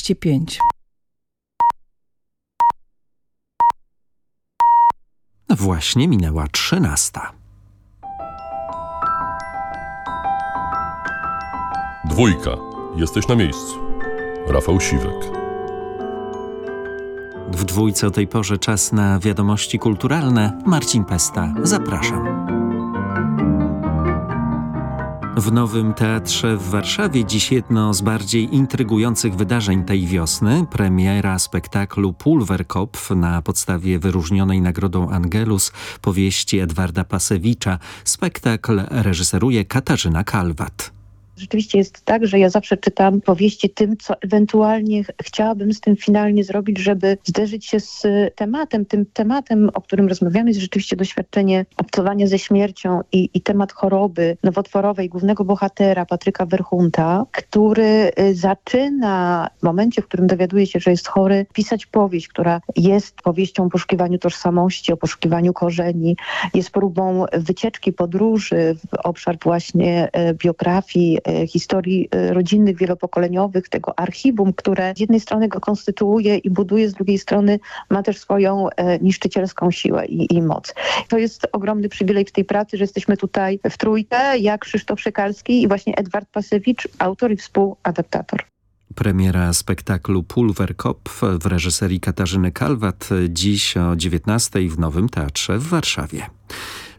35. Właśnie minęła trzynasta. Dwójka. Jesteś na miejscu. Rafał Siwek. W dwójce o tej porze czas na wiadomości kulturalne. Marcin Pesta, zapraszam. W Nowym Teatrze w Warszawie dziś jedno z bardziej intrygujących wydarzeń tej wiosny. Premiera spektaklu Pulverkopf na podstawie wyróżnionej nagrodą Angelus powieści Edwarda Pasewicza. Spektakl reżyseruje Katarzyna Kalwat rzeczywiście jest tak, że ja zawsze czytam powieści tym, co ewentualnie chciałabym z tym finalnie zrobić, żeby zderzyć się z tematem. Tym tematem, o którym rozmawiamy, jest rzeczywiście doświadczenie obcowania ze śmiercią i, i temat choroby nowotworowej głównego bohatera Patryka Werchunta, który y, zaczyna w momencie, w którym dowiaduje się, że jest chory, pisać powieść, która jest powieścią o poszukiwaniu tożsamości, o poszukiwaniu korzeni, jest próbą wycieczki, podróży w obszar właśnie y, biografii historii e, rodzinnych, wielopokoleniowych, tego archiwum, które z jednej strony go konstytuuje i buduje, z drugiej strony ma też swoją e, niszczycielską siłę i, i moc. To jest ogromny przywilej w tej pracy, że jesteśmy tutaj w trójkę, jak Krzysztof Szykalski i właśnie Edward Pasewicz, autor i współadaptator. Premiera spektaklu Pulverkopf w reżyserii Katarzyny Kalwat dziś o 19 w Nowym Teatrze w Warszawie.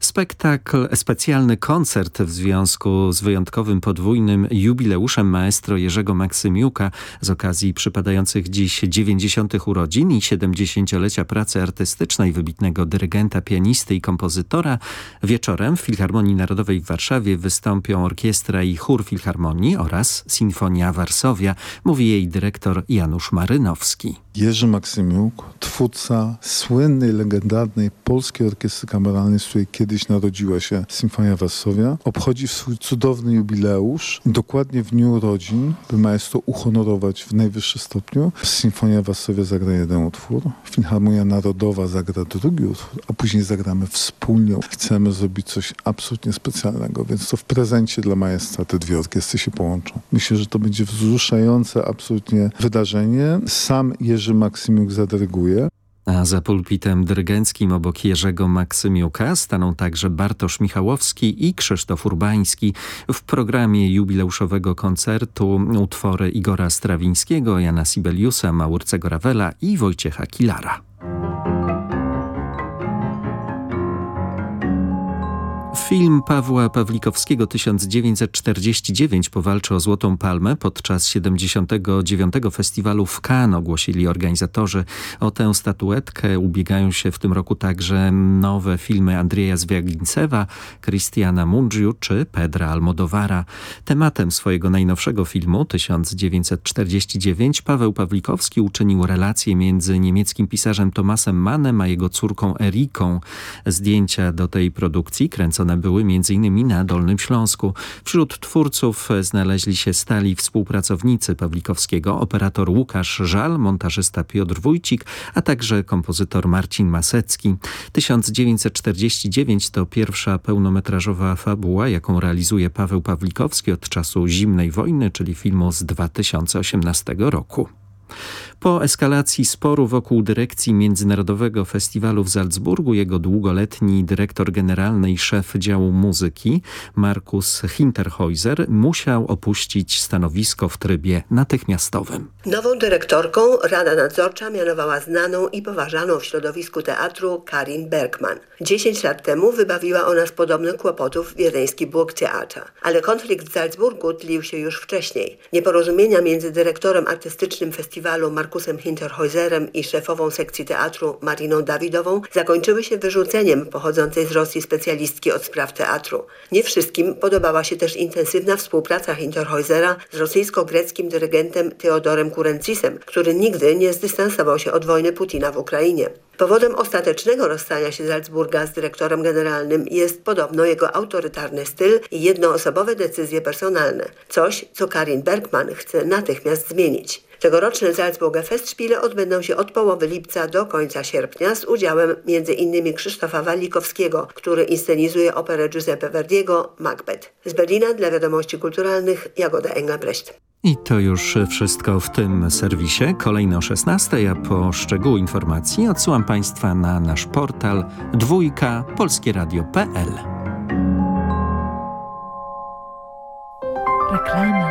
Spektakl, specjalny koncert w związku z wyjątkowym podwójnym jubileuszem maestro Jerzego Maksymiuka z okazji przypadających dziś 90. urodzin i 70-lecia pracy artystycznej wybitnego dyrygenta, pianisty i kompozytora. Wieczorem w Filharmonii Narodowej w Warszawie wystąpią orkiestra i chór Filharmonii oraz Sinfonia Varsovia, mówi jej dyrektor Janusz Marynowski. Jerzy Maksymiuk, twórca słynnej, legendarnej polskiej orkiestry kameralnej, z której kiedyś narodziła się Symfonia Warszawia, obchodzi swój cudowny jubileusz dokładnie w dniu urodzin, by maestro uhonorować w najwyższym stopniu. Symfonia Warszawia zagra jeden utwór, Filharmonia Narodowa zagra drugi utwór, a później zagramy wspólnie. Chcemy zrobić coś absolutnie specjalnego, więc to w prezencie dla maestra te dwie orkiestry się połączą. Myślę, że to będzie wzruszające absolutnie wydarzenie. Sam Jerzy Maksymiuk zadyryguje. A za pulpitem dyrygenckim obok Jerzego Maksymiuka staną także Bartosz Michałowski i Krzysztof Urbański. W programie jubileuszowego koncertu utwory Igora Strawińskiego, Jana Sibeliusa, Maurcego Rawela i Wojciecha Kilara. Film Pawła Pawlikowskiego 1949 powalczy o Złotą Palmę podczas 79. festiwalu w Cannes ogłosili organizatorzy. O tę statuetkę ubiegają się w tym roku także nowe filmy Andrzeja Zwiagincewa, Christiana Mungiu czy Pedra Almodovara. Tematem swojego najnowszego filmu 1949 Paweł Pawlikowski uczynił relację między niemieckim pisarzem Tomasem Mannem a jego córką Eriką. Zdjęcia do tej produkcji kręcone były m.in. na Dolnym Śląsku. Wśród twórców znaleźli się stali współpracownicy Pawlikowskiego, operator Łukasz Żal, montażysta Piotr Wójcik, a także kompozytor Marcin Masecki. 1949 to pierwsza pełnometrażowa fabuła, jaką realizuje Paweł Pawlikowski od czasu zimnej wojny, czyli filmu z 2018 roku. Po eskalacji sporu wokół dyrekcji Międzynarodowego Festiwalu w Salzburgu jego długoletni dyrektor generalny i szef działu muzyki Markus Hinterhäuser musiał opuścić stanowisko w trybie natychmiastowym. Nową dyrektorką Rada Nadzorcza mianowała znaną i poważaną w środowisku teatru Karin Bergman. Dziesięć lat temu wybawiła ona z podobnych kłopotów wiedeński Burgtheater. Ale konflikt w Salzburgu tlił się już wcześniej. Nieporozumienia między dyrektorem artystycznym festiwalu Markusem Markusem Hinterhäuserem i szefową sekcji teatru Mariną Dawidową zakończyły się wyrzuceniem pochodzącej z Rosji specjalistki od spraw teatru. Nie wszystkim podobała się też intensywna współpraca Hinterhäusera z rosyjsko-greckim dyrygentem Teodorem Kurencisem, który nigdy nie zdystansował się od wojny Putina w Ukrainie. Powodem ostatecznego rozstania się Salzburga z dyrektorem generalnym jest podobno jego autorytarny styl i jednoosobowe decyzje personalne. Coś, co Karin Bergman chce natychmiast zmienić. Tegoroczne Salzburger Festspiele odbędą się od połowy lipca do końca sierpnia z udziałem m.in. Krzysztofa Walikowskiego, który inscenizuje operę Giuseppe Verdiego Macbeth. Z Berlina dla wiadomości kulturalnych Jagoda Engelbrecht. I to już wszystko w tym serwisie. Kolejno o 16, a po szczegóły informacji odsyłam Państwa na nasz portal dwójka polskieradio.pl. Reklama.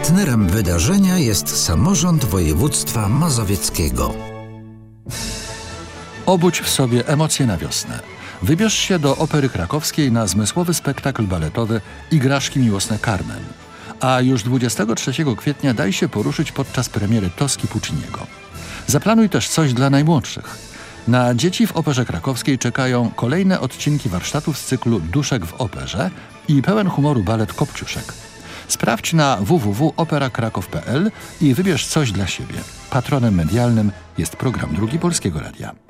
Partnerem wydarzenia jest samorząd województwa mazowieckiego. Obudź w sobie emocje na wiosnę. Wybierz się do Opery Krakowskiej na zmysłowy spektakl baletowy Igraszki miłosne Carmen. A już 23 kwietnia daj się poruszyć podczas premiery Toski Pucciniego. Zaplanuj też coś dla najmłodszych. Na dzieci w Operze Krakowskiej czekają kolejne odcinki warsztatów z cyklu Duszek w Operze i pełen humoru balet Kopciuszek. Sprawdź na www.operakrakow.pl i wybierz coś dla siebie. Patronem medialnym jest program Drugi Polskiego Radia.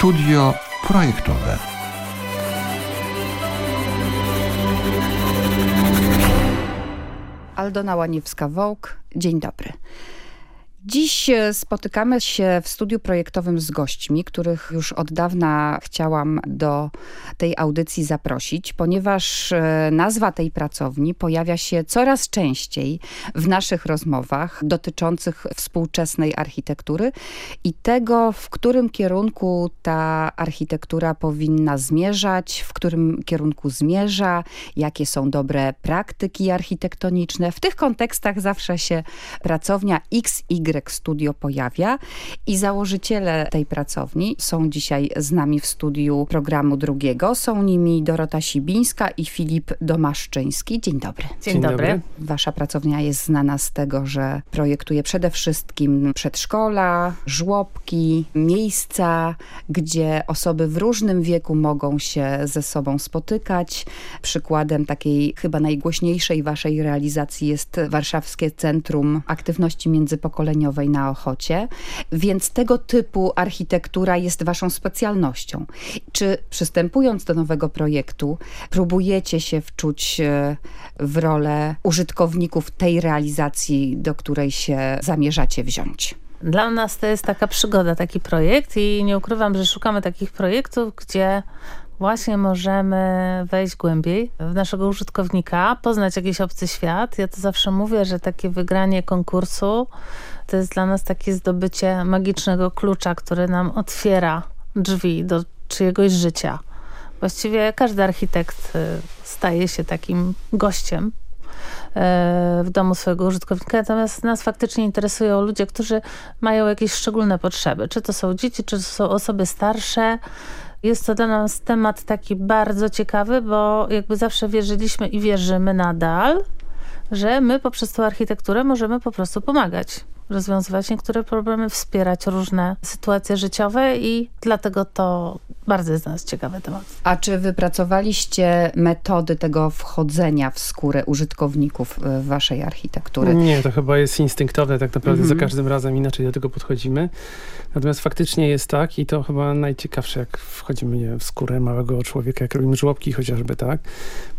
Studio projektowe. Aldona Łaniewska-Wołk. Dzień dobry. Dziś e, spotykamy się w studiu projektowym z gośćmi, których już od dawna chciałam do tej audycji zaprosić, ponieważ e, nazwa tej pracowni pojawia się coraz częściej w naszych rozmowach dotyczących współczesnej architektury i tego, w którym kierunku ta architektura powinna zmierzać, w którym kierunku zmierza, jakie są dobre praktyki architektoniczne. W tych kontekstach zawsze się pracownia XY Studio pojawia i założyciele tej pracowni są dzisiaj z nami w studiu programu drugiego. Są nimi Dorota Sibińska i Filip Domaszczyński. Dzień dobry. Dzień, Dzień dobry. dobry. Wasza pracownia jest znana z tego, że projektuje przede wszystkim przedszkola, żłobki, miejsca, gdzie osoby w różnym wieku mogą się ze sobą spotykać. Przykładem takiej chyba najgłośniejszej waszej realizacji jest Warszawskie Centrum Aktywności Międzypokoleniowej na Ochocie, więc tego typu architektura jest waszą specjalnością. Czy przystępując do nowego projektu, próbujecie się wczuć e, w rolę użytkowników tej realizacji, do której się zamierzacie wziąć? Dla nas to jest taka przygoda, taki projekt i nie ukrywam, że szukamy takich projektów, gdzie właśnie możemy wejść głębiej w naszego użytkownika, poznać jakiś obcy świat. Ja to zawsze mówię, że takie wygranie konkursu to jest dla nas takie zdobycie magicznego klucza, który nam otwiera drzwi do czyjegoś życia. Właściwie każdy architekt y, staje się takim gościem y, w domu swojego użytkownika, natomiast nas faktycznie interesują ludzie, którzy mają jakieś szczególne potrzeby. Czy to są dzieci, czy to są osoby starsze. Jest to dla nas temat taki bardzo ciekawy, bo jakby zawsze wierzyliśmy i wierzymy nadal, że my poprzez tą architekturę możemy po prostu pomagać rozwiązywać niektóre problemy, wspierać różne sytuacje życiowe i dlatego to bardzo jest dla nas ciekawy temat. A czy wypracowaliście metody tego wchodzenia w skórę użytkowników e, waszej architektury? Nie, to chyba jest instynktowne tak naprawdę. Mhm. Za każdym razem inaczej do tego podchodzimy. Natomiast faktycznie jest tak i to chyba najciekawsze, jak wchodzimy nie, w skórę małego człowieka, jak robimy żłobki chociażby, tak?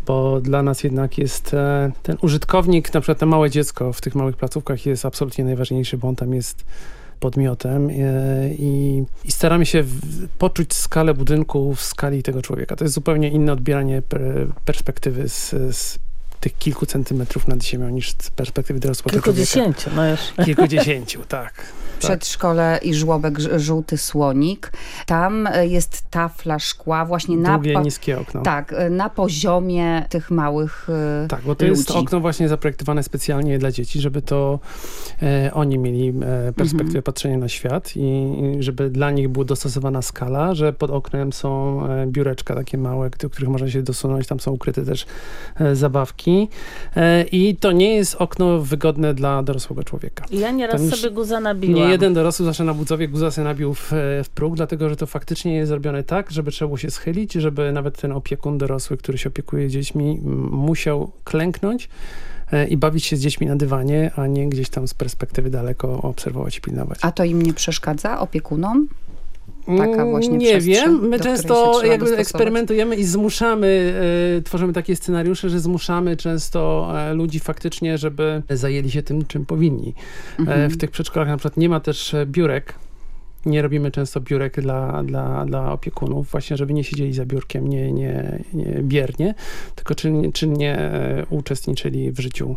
Bo dla nas jednak jest e, ten użytkownik, na przykład to małe dziecko w tych małych placówkach jest absolutnie najważniejszy, bo on tam jest podmiotem e, i, i, staramy się poczuć skalę budynku w skali tego człowieka. To jest zupełnie inne odbieranie perspektywy z, z tych kilku centymetrów nad ziemią niż z perspektywy dorosłego Kilkudziesięciu, no już. Kilkudziesięciu, tak. Przedszkole i żłobek Żółty Słonik. Tam e, jest tafla szkła właśnie na... Długie, niskie okno. Tak, e, na poziomie tych małych Tak, bo to ludzi. jest okno właśnie zaprojektowane specjalnie dla dzieci, żeby to e, oni mieli e, perspektywę Mhm. patrzenia na świat i, i żeby dla nich była dostosowana skala, że pod oknem są e, biureczka takie małe, do których można się dosunąć, tam są ukryte też e, zabawki e, i to nie jest okno wygodne dla dorosłego człowieka. I ja nieraz Tam sobie guza nabiłam. Nie jeden dorosły zawsze na budzowie guza sobie nabił w, w próg, dlatego że to faktycznie jest zrobione tak, żeby trzeba było się schylić, żeby nawet ten opiekun dorosły, który się opiekuje dziećmi, musiał klęknąć e, i bawić się z dziećmi na dywanie, a nie gdzieś tam z perspektywy daleko obserwować i pilnować. A to im nie przeszkadza opiekunom? Taka właśnie Mm, Nie przestrzeń, wiem, my często jakby eksperymentujemy i zmuszamy, e, tworzymy takie scenariusze, że zmuszamy często e, ludzi faktycznie, żeby zajęli się tym, czym powinni. E, Mhm. w tych przedszkolach na przykład nie ma też biurek, nie robimy często biurek dla, dla, dla opiekunów, właśnie żeby nie siedzieli za biurkiem nie, nie, nie biernie, tylko czynnie, czynnie uczestniczyli w życiu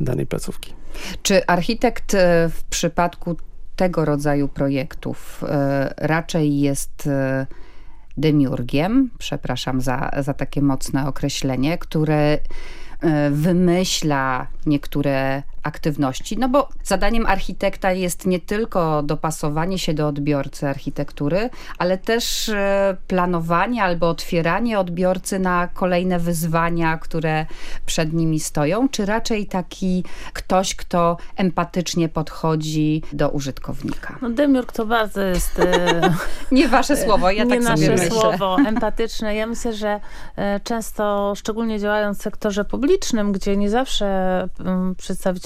danej placówki. Czy architekt w przypadku tego rodzaju projektów e, raczej jest e, demiurgiem, przepraszam za, za takie mocne określenie, które e, wymyśla niektóre aktywności, no bo zadaniem architekta jest nie tylko dopasowanie się do odbiorcy architektury, ale też e, planowanie albo otwieranie odbiorcy na kolejne wyzwania, które przed nimi stoją, czy raczej taki ktoś, kto empatycznie podchodzi do użytkownika. No Demiurg to bardzo jest... e, Nie wasze słowo, ja nie tak nasze sobie myślę. słowo, empatyczne. Ja myślę, że e, często, szczególnie działając w sektorze publicznym, gdzie nie zawsze mm,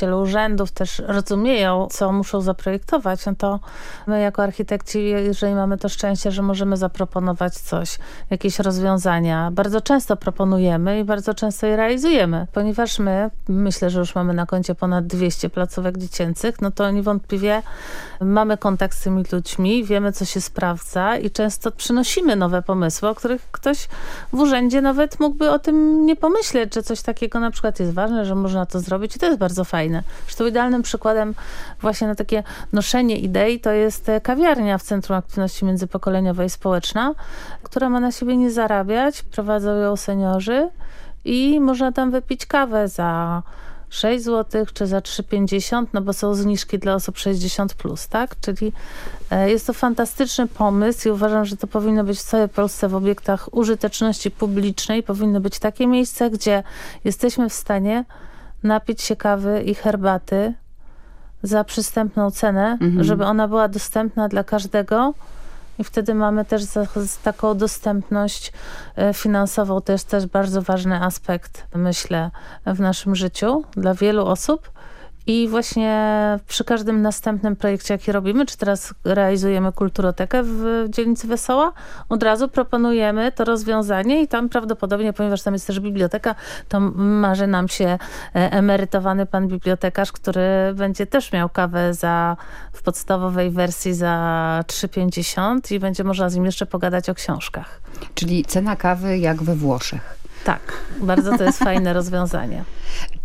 przedstawiciele urzędów też rozumieją, co muszą zaprojektować, no to my jako architekci, jeżeli mamy to szczęście, że możemy zaproponować coś, jakieś rozwiązania, bardzo często proponujemy i bardzo często je realizujemy, ponieważ my, myślę, że już mamy na koncie ponad 200 placówek dziecięcych, no to niewątpliwie mamy kontakt z tymi ludźmi, wiemy, co się sprawdza i często przynosimy nowe pomysły, o których ktoś w urzędzie nawet mógłby o tym nie pomyśleć, że coś takiego na przykład jest ważne, że można to zrobić i to jest bardzo fajne. Zresztą idealnym przykładem właśnie na takie noszenie idei to jest e, kawiarnia w Centrum Aktywności Międzypokoleniowej Społeczna, która ma na siebie nie zarabiać, prowadzą ją seniorzy i można tam wypić kawę za 6 zł czy za 3,50, no bo są zniżki dla osób 60+, plus, tak? Czyli e, jest to fantastyczny pomysł i uważam, że to powinno być w całej Polsce w obiektach użyteczności publicznej. Powinno być takie miejsce, gdzie jesteśmy w stanie napić się kawy i herbaty za przystępną cenę, Mhm. żeby ona była dostępna dla każdego. I wtedy mamy też za, taką dostępność e, finansową. To jest też bardzo ważny aspekt, myślę, w naszym życiu dla wielu osób. I właśnie przy każdym następnym projekcie, jaki robimy, czy teraz realizujemy kulturotekę w dzielnicy Wesoła, od razu proponujemy to rozwiązanie i tam prawdopodobnie, ponieważ tam jest też biblioteka, to marzy nam się e, emerytowany pan bibliotekarz, który będzie też miał kawę za, w podstawowej wersji za 3,50 i będzie można z nim jeszcze pogadać o książkach. Czyli cena kawy jak we Włoszech. Tak, bardzo to jest fajne rozwiązanie.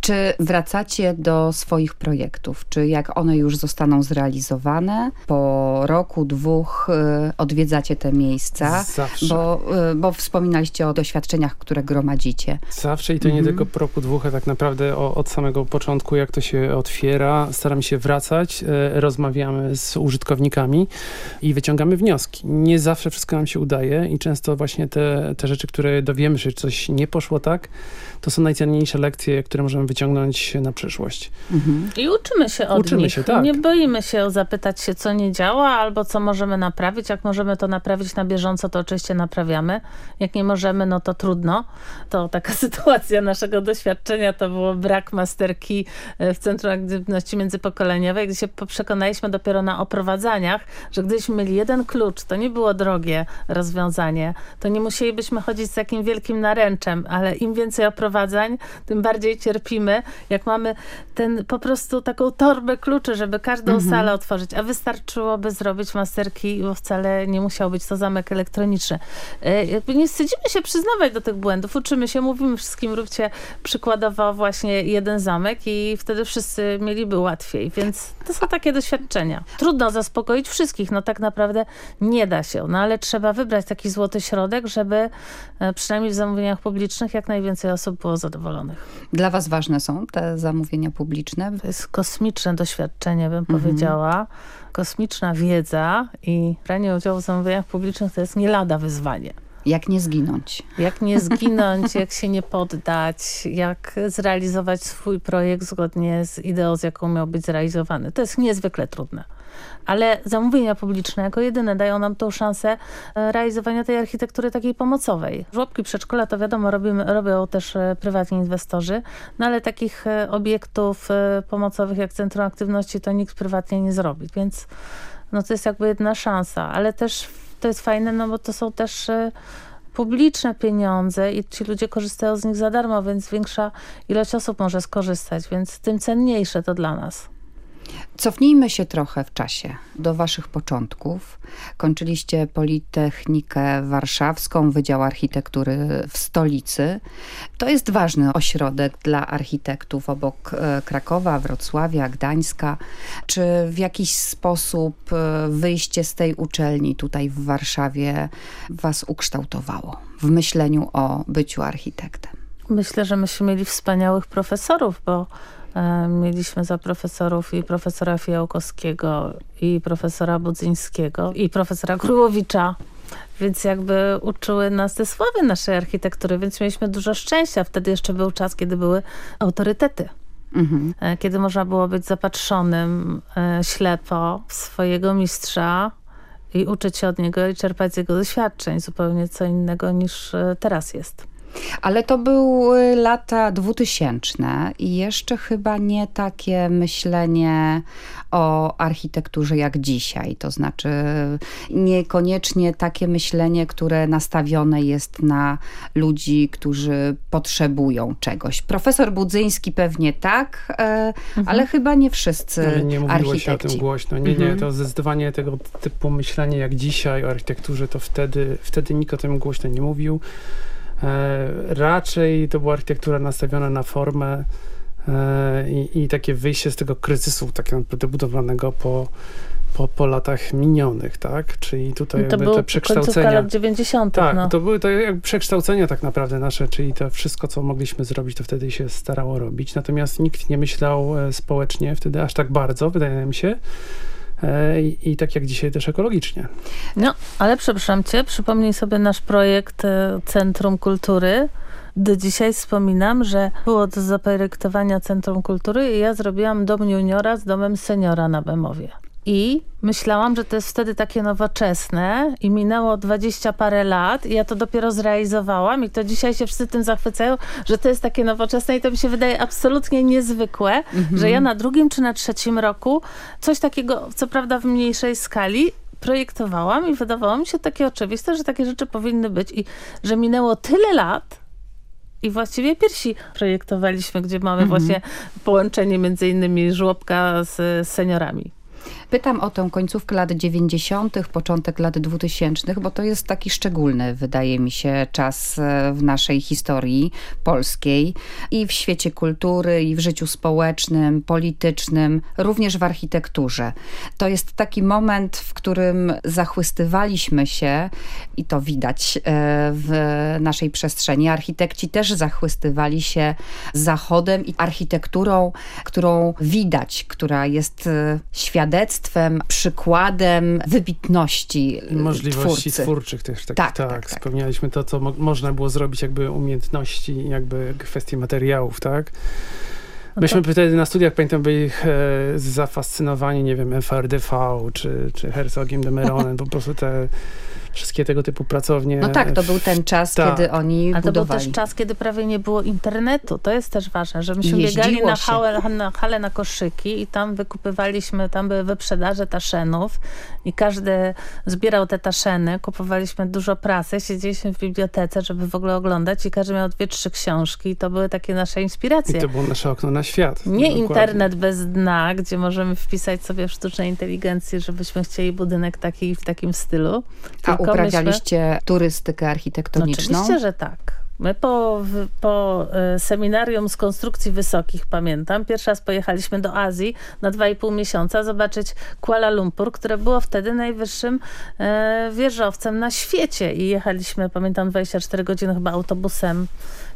Czy wracacie do swoich projektów? Czy jak one już zostaną zrealizowane, po roku, dwóch y, odwiedzacie te miejsca? Zawsze. Bo, y, bo wspominaliście o doświadczeniach, które gromadzicie. Zawsze i to nie Mhm. tylko po roku, dwóch, a tak naprawdę o, od samego początku, jak to się otwiera, staramy się wracać, e, rozmawiamy z użytkownikami i wyciągamy wnioski. Nie zawsze wszystko nam się udaje i często właśnie te, te rzeczy, które dowiemy się, że coś nie poszło tak, to są najcenniejsze lekcje, które możemy wyciągnąć na przyszłość. I uczymy się od Uczymy nich. się, tak. Nie boimy się zapytać się, co nie działa, albo co możemy naprawić. Jak możemy to naprawić na bieżąco, to oczywiście naprawiamy. Jak nie możemy, no to trudno. To taka sytuacja naszego doświadczenia to było brak masterki w Centrum Aktywności Międzypokoleniowej, gdzie się przekonaliśmy dopiero na oprowadzaniach, że gdybyśmy mieli jeden klucz, to nie było drogie rozwiązanie. To nie musielibyśmy chodzić z takim wielkim naręczem wiem, ale im więcej oprowadzań, tym bardziej cierpimy, jak mamy ten po prostu taką torbę kluczy, żeby każdą mhm. salę otworzyć, a wystarczyłoby zrobić masterki, bo wcale nie musiał być to zamek elektroniczny. E, jakby nie wstydzimy się przyznawać do tych błędów, uczymy się, mówimy wszystkim, róbcie przykładowo właśnie jeden zamek i wtedy wszyscy mieliby łatwiej, więc to są takie doświadczenia. Trudno zaspokoić wszystkich, no tak naprawdę nie da się, no ale trzeba wybrać taki złoty środek, żeby e, przynajmniej w zamówieniach publicznych jak najwięcej osób było zadowolonych. Dla was ważne są te zamówienia publiczne? To jest kosmiczne doświadczenie, bym mhm. powiedziała. Kosmiczna wiedza i branie udziału w zamówieniach publicznych to jest nie lada wyzwanie. Jak nie zginąć? Jak nie zginąć, jak się nie poddać, jak zrealizować swój projekt zgodnie z ideą, z jaką miał być zrealizowany. To jest niezwykle trudne ale zamówienia publiczne jako jedyne dają nam tą szansę e, realizowania tej architektury takiej pomocowej. Żłobki, przedszkola to wiadomo robimy, robią też e, prywatni inwestorzy, no ale takich e, obiektów pomocowych jak Centrum Aktywności to nikt prywatnie nie zrobi, więc no to jest jakby jedna szansa, ale też to jest fajne, no bo to są też publiczne pieniądze i ci ludzie korzystają z nich za darmo, więc większa ilość osób może skorzystać, więc tym cenniejsze to dla nas. Cofnijmy się trochę w czasie do waszych początków. Kończyliście Politechnikę Warszawską, Wydział Architektury w stolicy. To jest ważny ośrodek dla architektów obok e, Krakowa, Wrocławia, Gdańska. Czy w jakiś sposób e, wyjście z tej uczelni tutaj w Warszawie was ukształtowało w myśleniu o byciu architektem? Myślę, że myśmy mieli wspaniałych profesorów, bo mieliśmy za profesorów i profesora Fijałkowskiego, i profesora Budzyńskiego, i profesora Królowicza. Więc jakby uczyły nas te sławy naszej architektury, więc mieliśmy dużo szczęścia. Wtedy jeszcze był czas, kiedy były autorytety. Mhm. E, kiedy można było być zapatrzonym e, ślepo w swojego mistrza i uczyć się od niego i czerpać z jego doświadczeń. Zupełnie co innego niż teraz jest. Ale to były lata dwutysięczne i jeszcze chyba nie takie myślenie o architekturze jak dzisiaj. To znaczy niekoniecznie takie myślenie, które nastawione jest na ludzi, którzy potrzebują czegoś. Profesor Budzyński pewnie tak, e, mhm. ale chyba nie wszyscy ale nie mówiło architekci. się o tym głośno. Nie, nie, mhm. to zdecydowanie tego typu myślenie jak dzisiaj o architekturze, to wtedy, wtedy nikt o tym głośno nie mówił. E, raczej to była architektura nastawiona na formę e, i, i takie wyjście z tego kryzysu tak naprawdę budowanego po, po, po latach minionych, tak? Czyli tutaj to jakby te przekształcenia. lat 90. Tak, no. to były to jakby przekształcenia tak naprawdę nasze, czyli to wszystko, co mogliśmy zrobić, to wtedy się starało robić. Natomiast nikt nie myślał e, społecznie wtedy aż tak bardzo, wydaje mi się. E, i, tak jak dzisiaj też ekologicznie. No, ale przepraszam cię, przypomnij sobie nasz projekt e, Centrum Kultury. Do dzisiaj wspominam, że było do zaprojektowania Centrum Kultury i ja zrobiłam dom juniora z domem seniora na Bemowie. I myślałam, że to jest wtedy takie nowoczesne i minęło dwadzieścia parę lat i ja to dopiero zrealizowałam i to dzisiaj się wszyscy tym zachwycają, że to jest takie nowoczesne i to mi się wydaje absolutnie niezwykłe, mhm. że ja na drugim czy na trzecim roku coś takiego, co prawda w mniejszej skali, projektowałam i wydawało mi się takie oczywiste, że takie rzeczy powinny być i że minęło tyle lat, i właściwie pierwsi projektowaliśmy, gdzie mamy mhm. właśnie połączenie między innymi żłobka z seniorami. Pytam o tę końcówkę lat 90., początek lat 2000, bo to jest taki szczególny, wydaje mi się, czas e, w naszej historii polskiej i w świecie kultury, i w życiu społecznym, politycznym, również w architekturze. To jest taki moment, w którym zachwystywaliśmy się i to widać e, w naszej przestrzeni. Architekci też zachwystywali się zachodem i architekturą, którą widać, która jest e, świadectwem świadectwem, przykładem wybitności Możliwości twórcy. twórczych też. Tak, tak, tak, tak, tak. Spełnialiśmy to, co mo można było zrobić, jakby umiejętności, jakby kwestii materiałów, tak? No Myśmy to... wtedy na studiach, pamiętam, byli e, zafascynowani, nie wiem, FRDV czy, czy Herzogiem de Meronem, po prostu te wszystkie tego typu pracownie. No tak, to był ten czas, tak. kiedy oni A to budowali. był też czas, kiedy prawie nie było internetu. To jest też ważne, że myśmy Jeździło biegali na halę, na halę na koszyki i tam wykupywaliśmy, tam były wyprzedaże taszenów i każdy zbierał te taszeny, kupowaliśmy dużo prasy, siedzieliśmy w bibliotece, żeby w ogóle oglądać i każdy miał dwie, trzy książki i to były takie nasze inspiracje. I to było nasze okno na świat. Nie Dokładnie. internet bez dna, gdzie możemy wpisać sobie w sztucznej inteligencji, żebyśmy chcieli budynek taki w takim stylu. A Tylko myśmy- uprawialiście turystykę no architektoniczną? oczywiście, że tak. My po, po e, seminarium z konstrukcji wysokich, pamiętam, pierwszy raz pojechaliśmy do Azji na dwa i pół miesiąca zobaczyć Kuala Lumpur, które było wtedy najwyższym e, wieżowcem na świecie. I jechaliśmy, pamiętam, 24 godziny chyba autobusem,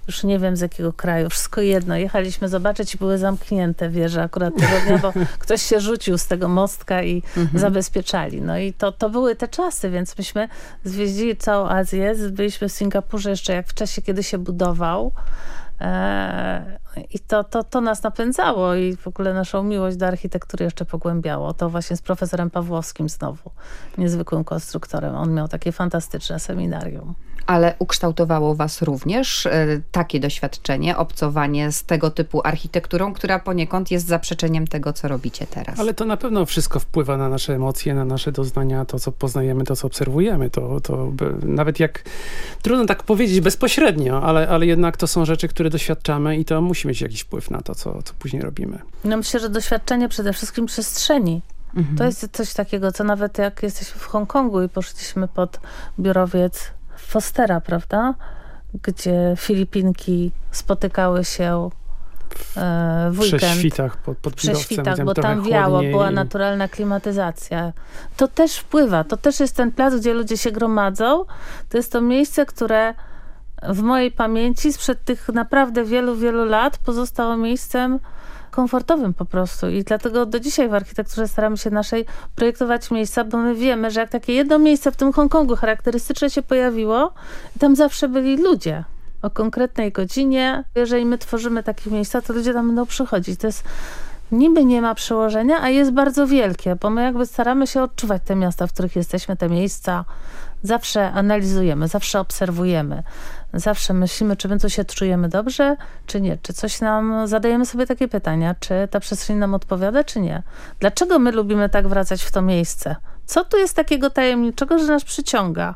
już nie wiem z jakiego kraju, wszystko jedno. Jechaliśmy zobaczyć i były zamknięte wieże akurat tego dnia, bo ktoś się rzucił z tego mostka i zabezpieczali. No i to, to były te czasy, więc myśmy zwiedzili całą Azję. Byliśmy w Singapurze jeszcze jak w czasie, kiedy się budował. Eee, I to, to, to nas napędzało i w ogóle naszą miłość do architektury jeszcze pogłębiało. To właśnie z profesorem Pawłowskim znowu, niezwykłym konstruktorem. On miał takie fantastyczne seminarium. Ale ukształtowało was również e, takie doświadczenie, obcowanie z tego typu architekturą, która poniekąd jest zaprzeczeniem tego, co robicie teraz. Ale to na pewno wszystko wpływa na nasze emocje, na nasze doznania, to co poznajemy, to co obserwujemy. To, to nawet jak, trudno tak powiedzieć bezpośrednio, ale, ale jednak to są rzeczy, które doświadczamy i to musi mieć jakiś wpływ na to, co, co później robimy. No myślę, że doświadczenie przede wszystkim przestrzeni. Mhm. To jest coś takiego, co nawet jak jesteśmy w Hongkongu i poszliśmy pod biurowiec Fostera, prawda? Gdzie Filipinki spotykały się e, w Przy weekend. świtach pod, pod Przy świtach, bo tam wiało, była naturalna klimatyzacja. To też wpływa. To też jest ten plac, gdzie ludzie się gromadzą. To jest to miejsce, które w mojej pamięci sprzed tych naprawdę wielu, wielu lat pozostało miejscem komfortowym po prostu. I dlatego do dzisiaj w architekturze staramy się naszej projektować miejsca, bo my wiemy, że jak takie jedno miejsce w tym Hongkongu charakterystyczne się pojawiło, tam zawsze byli ludzie o konkretnej godzinie. Jeżeli my tworzymy takie miejsca, to ludzie tam będą przychodzić. To jest niby nie ma przełożenia, a jest bardzo wielkie, bo my jakby staramy się odczuwać te miasta, w których jesteśmy, te miejsca. Zawsze analizujemy, zawsze obserwujemy, zawsze myślimy, czy my tu się czujemy dobrze, czy nie. Czy coś nam, zadajemy sobie takie pytania, czy ta przestrzeń nam odpowiada, czy nie. Dlaczego my lubimy tak wracać w to miejsce? Co tu jest takiego tajemniczego, że nas przyciąga?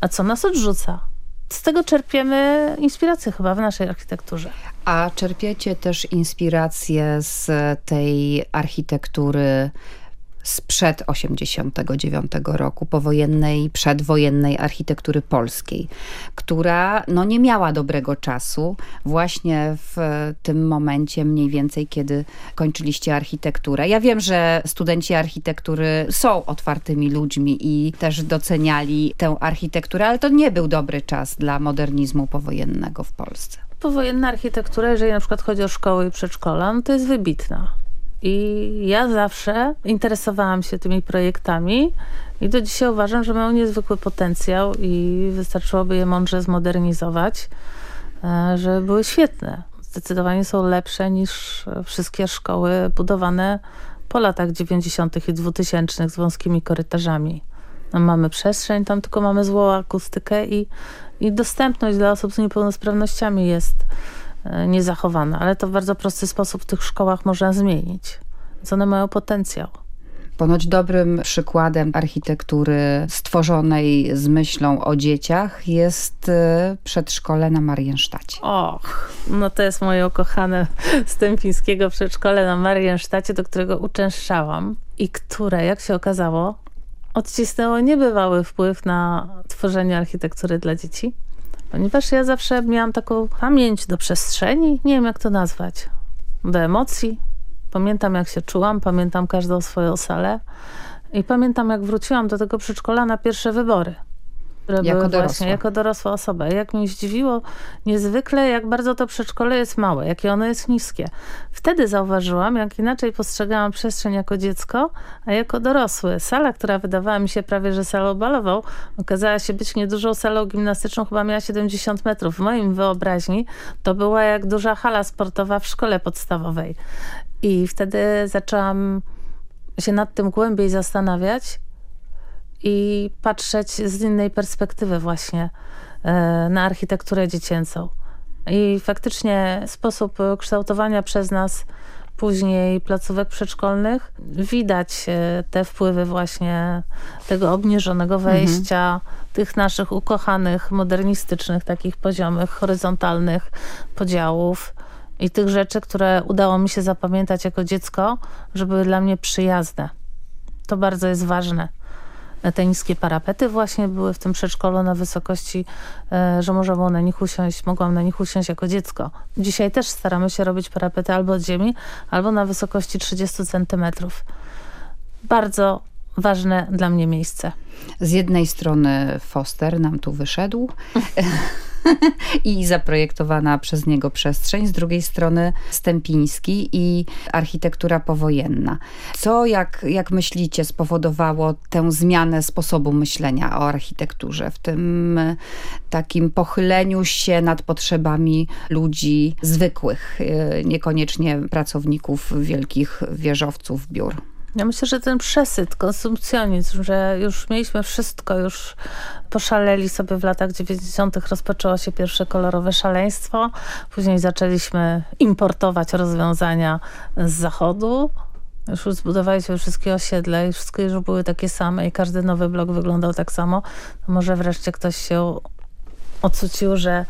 A co nas odrzuca? Z tego czerpiemy inspirację chyba w naszej architekturze. A czerpiecie też inspirację z tej architektury sprzed 89 roku, powojennej, przedwojennej architektury polskiej, która no, nie miała dobrego czasu właśnie w tym momencie mniej więcej, kiedy kończyliście architekturę. Ja wiem, że studenci architektury są otwartymi ludźmi i też doceniali tę architekturę, ale to nie był dobry czas dla modernizmu powojennego w Polsce. Powojenna architektura, jeżeli na przykład chodzi o szkoły i przedszkola, no to jest wybitna. I ja zawsze interesowałam się tymi projektami i do dzisiaj uważam, że mają niezwykły potencjał i wystarczyłoby je mądrze zmodernizować, e, żeby były świetne. Zdecydowanie są lepsze niż wszystkie szkoły budowane po latach 90. i 2000 z wąskimi korytarzami. No, mamy przestrzeń, tam tylko mamy złą akustykę i, i dostępność dla osób z niepełnosprawnościami jest e, niezachowana, ale to w bardzo prosty sposób w tych szkołach można zmienić. Więc one mają potencjał. Ponoć dobrym przykładem architektury stworzonej z myślą o dzieciach jest e, przedszkole na Mariensztacie. Och, no to jest moje ukochane stępińskiego przedszkole na Mariensztacie, do którego uczęszczałam i które, jak się okazało, odcisnęło niebywały wpływ na tworzenie architektury dla dzieci. Ponieważ ja zawsze miałam taką pamięć do przestrzeni, nie wiem jak to nazwać, do emocji. Pamiętam jak się czułam, pamiętam każdą swoją salę i pamiętam jak wróciłam do tego przedszkola na pierwsze wybory. Które Jako były dorosła. właśnie jako dorosła osoba. Jak mnie zdziwiło niezwykle, jak bardzo to przedszkole jest małe, jakie ono jest niskie. Wtedy zauważyłam, jak inaczej postrzegałam przestrzeń jako dziecko, a jako dorosły. Sala, która wydawała mi się prawie, że salą balową, okazała się być niedużą salą gimnastyczną, chyba miała 70 metrów. W moim wyobraźni to była jak duża hala sportowa w szkole podstawowej. I wtedy zaczęłam się nad tym głębiej zastanawiać i patrzeć z innej perspektywy właśnie e, na architekturę dziecięcą. I faktycznie sposób kształtowania przez nas później placówek przedszkolnych widać e, te wpływy właśnie tego obniżonego mhm. wejścia, mhm. tych naszych ukochanych, modernistycznych, takich poziomych, horyzontalnych podziałów i tych rzeczy, które udało mi się zapamiętać jako dziecko, że były dla mnie przyjazne. To bardzo jest ważne te niskie parapety właśnie były w tym przedszkolu na wysokości, e, że można było na nich usiąść, mogłam na nich usiąść jako dziecko. Dzisiaj też staramy się robić parapety albo od ziemi, albo na wysokości 30 centymetrów. Bardzo ważne dla mnie miejsce. Z jednej strony Foster nam tu wyszedł, i zaprojektowana przez niego przestrzeń, z drugiej strony Stępiński i architektura powojenna. Co, jak, jak myślicie, spowodowało tę zmianę sposobu myślenia o architekturze, w tym takim pochyleniu się nad potrzebami ludzi zwykłych, y, niekoniecznie pracowników wielkich wieżowców, biur? Ja myślę, że ten przesyt, konsumpcjonizm, że już mieliśmy wszystko, już poszaleli sobie w latach 90. rozpoczęło się pierwsze kolorowe szaleństwo. Później zaczęliśmy importować rozwiązania z zachodu. Już zbudowaliśmy wszystkie osiedle i wszystkie już były takie same i każdy nowy blok wyglądał tak samo. Może wreszcie ktoś się odsucił, że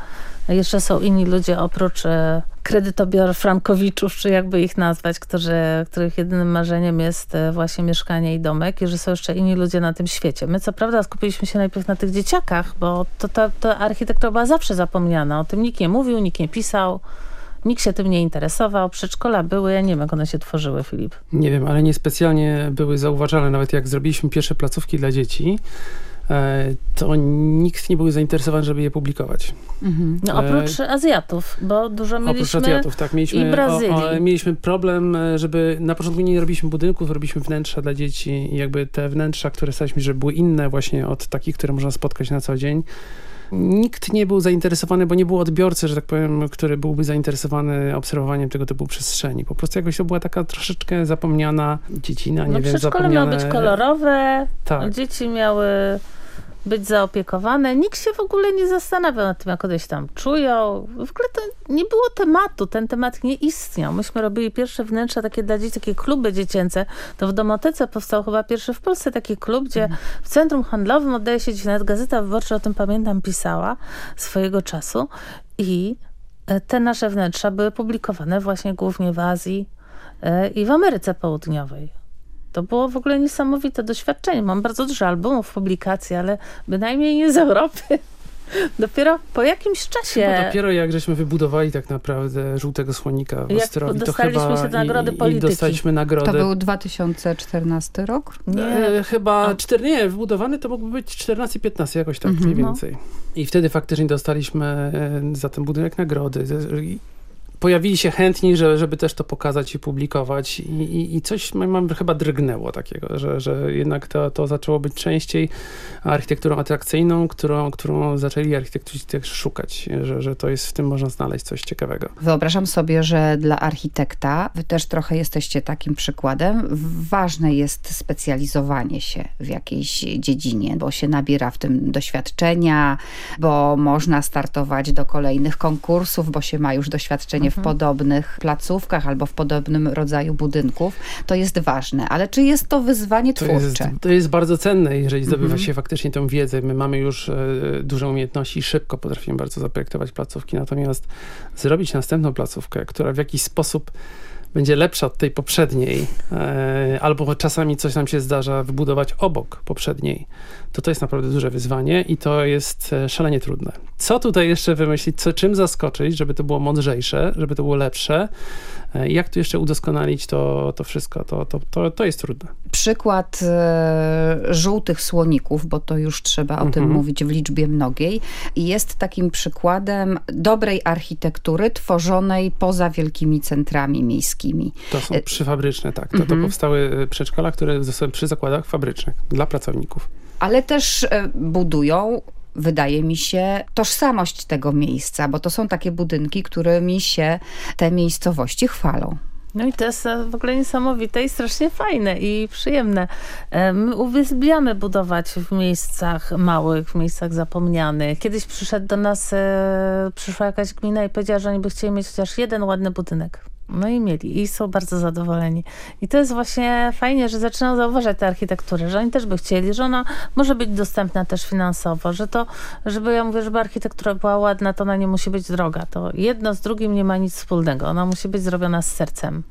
jeszcze są inni ludzie oprócz e, kredytobior frankowiczów, czy jakby ich nazwać, którzy, których jedynym marzeniem jest e, właśnie mieszkanie i domek i że są jeszcze inni ludzie na tym świecie. My co prawda skupiliśmy się najpierw na tych dzieciakach, bo to, to, to architektura była zawsze zapomniana. O tym nikt nie mówił, nikt nie pisał. Nikt się tym nie interesował, przedszkola były, ja nie wiem jak one się tworzyły, Filip. Nie wiem, ale niespecjalnie były zauważalne, nawet jak zrobiliśmy pierwsze placówki dla dzieci, to nikt nie był zainteresowany, żeby je publikować. Mhm. No oprócz e, Azjatów, bo dużo mieliśmy Oprócz Azjatów, tak. Mieliśmy, i Brazylii. O, o, mieliśmy problem, e, żeby na początku nie robiliśmy budynków, robiliśmy wnętrza dla dzieci i jakby te wnętrza, które staliśmy, żeby były inne właśnie od takich, które można spotkać na co dzień nikt nie był zainteresowany, bo nie było odbiorcy, że tak powiem, który byłby zainteresowany obserwowaniem tego typu przestrzeni. Po prostu jakoś to była taka troszeczkę zapomniana dziedzina, nie no, wiem, zapomniane... miały być kolorowe, tak. dzieci miały być zaopiekowane. Nikt się w ogóle nie zastanawiał nad tym, jak one się tam czują. W ogóle to nie było tematu, ten temat nie istniał. Myśmy robili pierwsze wnętrza takie dla dzieci, takie kluby dziecięce. To w Domotece powstał chyba pierwszy w Polsce taki klub, gdzie w centrum handlowym oddaje się dzieci, nawet Gazeta Wyborcza o tym pamiętam pisała swojego czasu i e, te nasze wnętrza były publikowane właśnie głównie w Azji e, i w Ameryce Południowej. To było w ogóle niesamowite doświadczenie. Mam bardzo dużo albumów, publikacji, ale bynajmniej nie z Europy. Dopiero po jakimś czasie. Chyba dopiero jak żeśmy wybudowali tak naprawdę żółtego słonika w jak Ostrowi, dostaliśmy to chyba się do nagrody i, polityki. I dostaliśmy nagrodę. To był 2014 rok? Nie. E, chyba, czter, nie, wybudowany to mógłby być 14-15, jakoś tak mhm, mniej no. więcej. No. I wtedy faktycznie dostaliśmy e, za ten budynek nagrody pojawili się chętni, że, żeby też to pokazać i publikować i, i, i coś mam chyba drgnęło takiego, że, że jednak to, to zaczęło być częściej architekturą atrakcyjną, którą, którą zaczęli architekci też szukać, że, że to jest w tym można znaleźć coś ciekawego. Wyobrażam sobie, że dla architekta, wy też trochę jesteście takim przykładem, ważne jest specjalizowanie się w jakiejś dziedzinie, bo się nabiera w tym doświadczenia, bo można startować do kolejnych konkursów, bo się ma już doświadczenie w mhm. podobnych placówkach albo w podobnym rodzaju budynków, to jest ważne. Ale czy jest to wyzwanie to twórcze? Jest, to jest bardzo cenne, jeżeli zdobywa mhm. się faktycznie tę wiedzę. My mamy już e, duże umiejętności i szybko potrafimy bardzo zaprojektować placówki, natomiast zrobić następną placówkę, która w jakiś sposób będzie lepsza od tej poprzedniej, e, albo czasami coś nam się zdarza wybudować obok poprzedniej, to to jest naprawdę duże wyzwanie i to jest e, szalenie trudne. Co tutaj jeszcze wymyślić, co, czym zaskoczyć, żeby to było mądrzejsze, żeby to było lepsze, E, jak tu jeszcze udoskonalić to, to wszystko, to, to, to, to jest trudne. Przykład e, żółtych słoników, bo to już trzeba o mhm. tym mówić w liczbie mnogiej, jest takim przykładem dobrej architektury tworzonej poza wielkimi centrami miejskimi. To są e, przyfabryczne, tak. To, to mhm. powstały przedszkola, które są przy zakładach fabrycznych dla pracowników. Ale też budują wydaje mi się, tożsamość tego miejsca, bo to są takie budynki, którymi się te miejscowości chwalą. No i to jest e, w ogóle niesamowite i strasznie fajne i przyjemne. E, my uwielbiamy budować w miejscach małych, w miejscach zapomnianych. Kiedyś przyszedł do nas, e, przyszła jakaś gmina i powiedziała, że oni by chcieli mieć chociaż jeden ładny budynek. No i mieli i są bardzo zadowoleni. I to jest właśnie fajnie, że zaczynają zauważać tę architekturę, że oni też by chcieli, że ona może być dostępna też finansowo, że to, żeby ja mówię, żeby architektura była ładna, to ona nie musi być droga. To jedno z drugim nie ma nic wspólnego. Ona musi być zrobiona z sercem.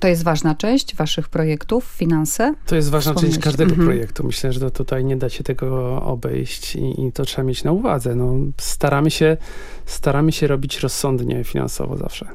To jest ważna część waszych projektów, finanse? To jest ważna część każdego mhm. projektu. Myślę, że to tutaj nie da się tego obejść i, i, to trzeba mieć na uwadze. No, staramy, się, staramy się robić rozsądnie finansowo zawsze.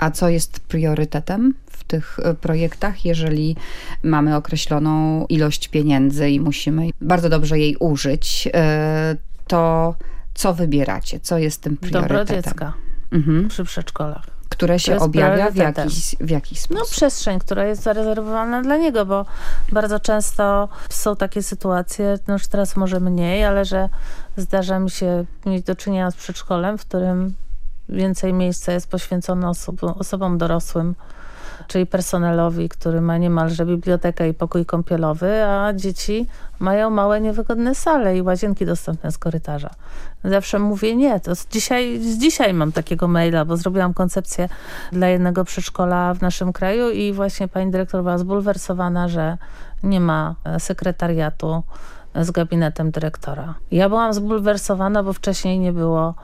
A co jest priorytetem w tych e, projektach, jeżeli mamy określoną ilość pieniędzy i musimy bardzo dobrze jej użyć, e, to co wybieracie? Co jest tym priorytetem? Dobro dziecka mhm. przy przedszkolach które się objawia w jakiś, w jakiś no, sposób. No przestrzeń, która jest zarezerwowana dla niego, bo bardzo często są takie sytuacje, no już teraz może mniej, ale że zdarza mi się mieć do czynienia z przedszkolem, w którym więcej miejsca jest poświęcone osobom, osobom dorosłym, czyli personelowi, który ma niemalże bibliotekę i pokój kąpielowy, a dzieci mają małe, niewygodne sale i łazienki dostępne z korytarza. Zawsze mówię nie. To z dzisiaj, z dzisiaj mam takiego maila, bo zrobiłam koncepcję dla jednego przedszkola w naszym kraju i właśnie pani dyrektor była zbulwersowana, że nie ma sekretariatu z gabinetem dyrektora. Ja byłam zbulwersowana, bo wcześniej nie było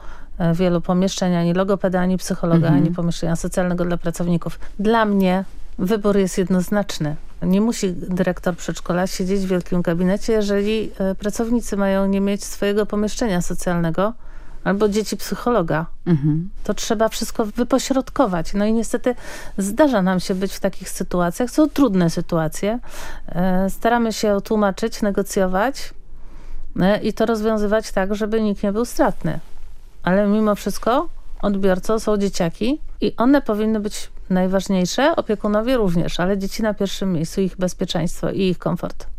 wielu pomieszczeń, ani logopeda, ani psychologa, mhm. ani pomieszczenia socjalnego dla pracowników. Dla mnie wybór jest jednoznaczny. Nie musi dyrektor przedszkola siedzieć w wielkim gabinecie, jeżeli e, pracownicy mają nie mieć swojego pomieszczenia socjalnego, albo dzieci psychologa. Mhm. To trzeba wszystko wypośrodkować. No i niestety zdarza nam się być w takich sytuacjach. Są trudne sytuacje. E, staramy się tłumaczyć, negocjować i to rozwiązywać tak, żeby nikt nie był stratny ale mimo wszystko odbiorcą są dzieciaki i one powinny być najważniejsze, opiekunowie również, ale dzieci na pierwszym miejscu, ich bezpieczeństwo i ich komfort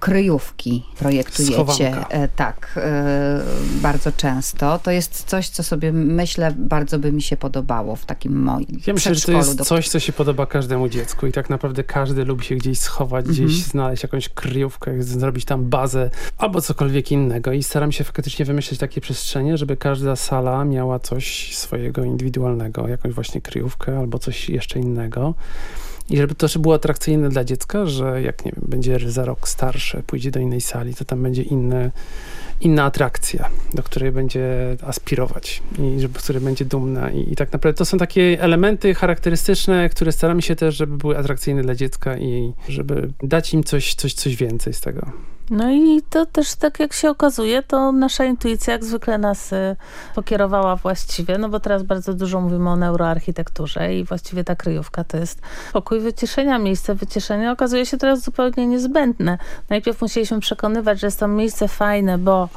kryjówki projektujecie. E, tak, e, bardzo często. To jest coś, co sobie myślę, bardzo by mi się podobało w takim moim Ja myślę, że to jest do... coś, co się podoba każdemu dziecku i tak naprawdę każdy lubi się gdzieś schować, mhm. gdzieś znaleźć jakąś kryjówkę, zrobić tam bazę albo cokolwiek innego i staram się faktycznie wymyślić takie przestrzenie, żeby każda sala miała coś swojego indywidualnego, jakąś właśnie kryjówkę albo coś jeszcze innego. I żeby to było atrakcyjne dla dziecka, że jak nie wiem, będzie za rok starsze, pójdzie do innej sali, to tam będzie inny, inna atrakcja, do której będzie aspirować i żeby, której będzie dumna. I, I, tak naprawdę to są takie elementy charakterystyczne, które staramy się też, żeby były atrakcyjne dla dziecka i żeby dać im coś, coś, coś więcej z tego. No i to też tak jak się okazuje, to nasza intuicja jak zwykle nas y, pokierowała właściwie, no bo teraz bardzo dużo mówimy o neuroarchitekturze i właściwie ta kryjówka to jest pokój wyciszenia, miejsce wyciszenia okazuje się teraz zupełnie niezbędne. Najpierw musieliśmy przekonywać, że jest to miejsce fajne, bo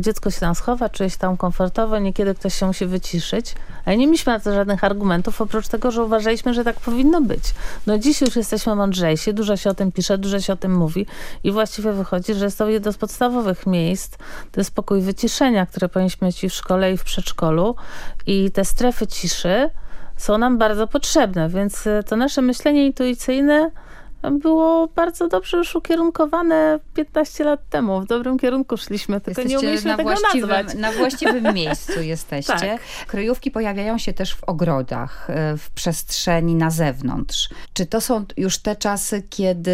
dziecko się tam schowa, czuje się tam komfortowo, niekiedy ktoś się musi wyciszyć, ale nie mieliśmy na to żadnych argumentów, oprócz tego, że uważaliśmy, że tak powinno być. No dziś już jesteśmy mądrzejsi, dużo się o tym pisze, dużo się o tym mówi i właściwie wychodzi, że jest to jedno z podstawowych miejsc, to jest pokój wyciszenia, które powinniśmy mieć i w szkole, i w przedszkolu i te strefy ciszy są nam bardzo potrzebne, więc e, to nasze myślenie intuicyjne było bardzo dobrze już ukierunkowane 15 lat temu. W dobrym kierunku szliśmy, tylko Jesteście nie umieliśmy na tego nazwać. Na właściwym miejscu jesteście. Tak. Kryjówki pojawiają się też w ogrodach, e, w przestrzeni na zewnątrz. Czy to są już te czasy, kiedy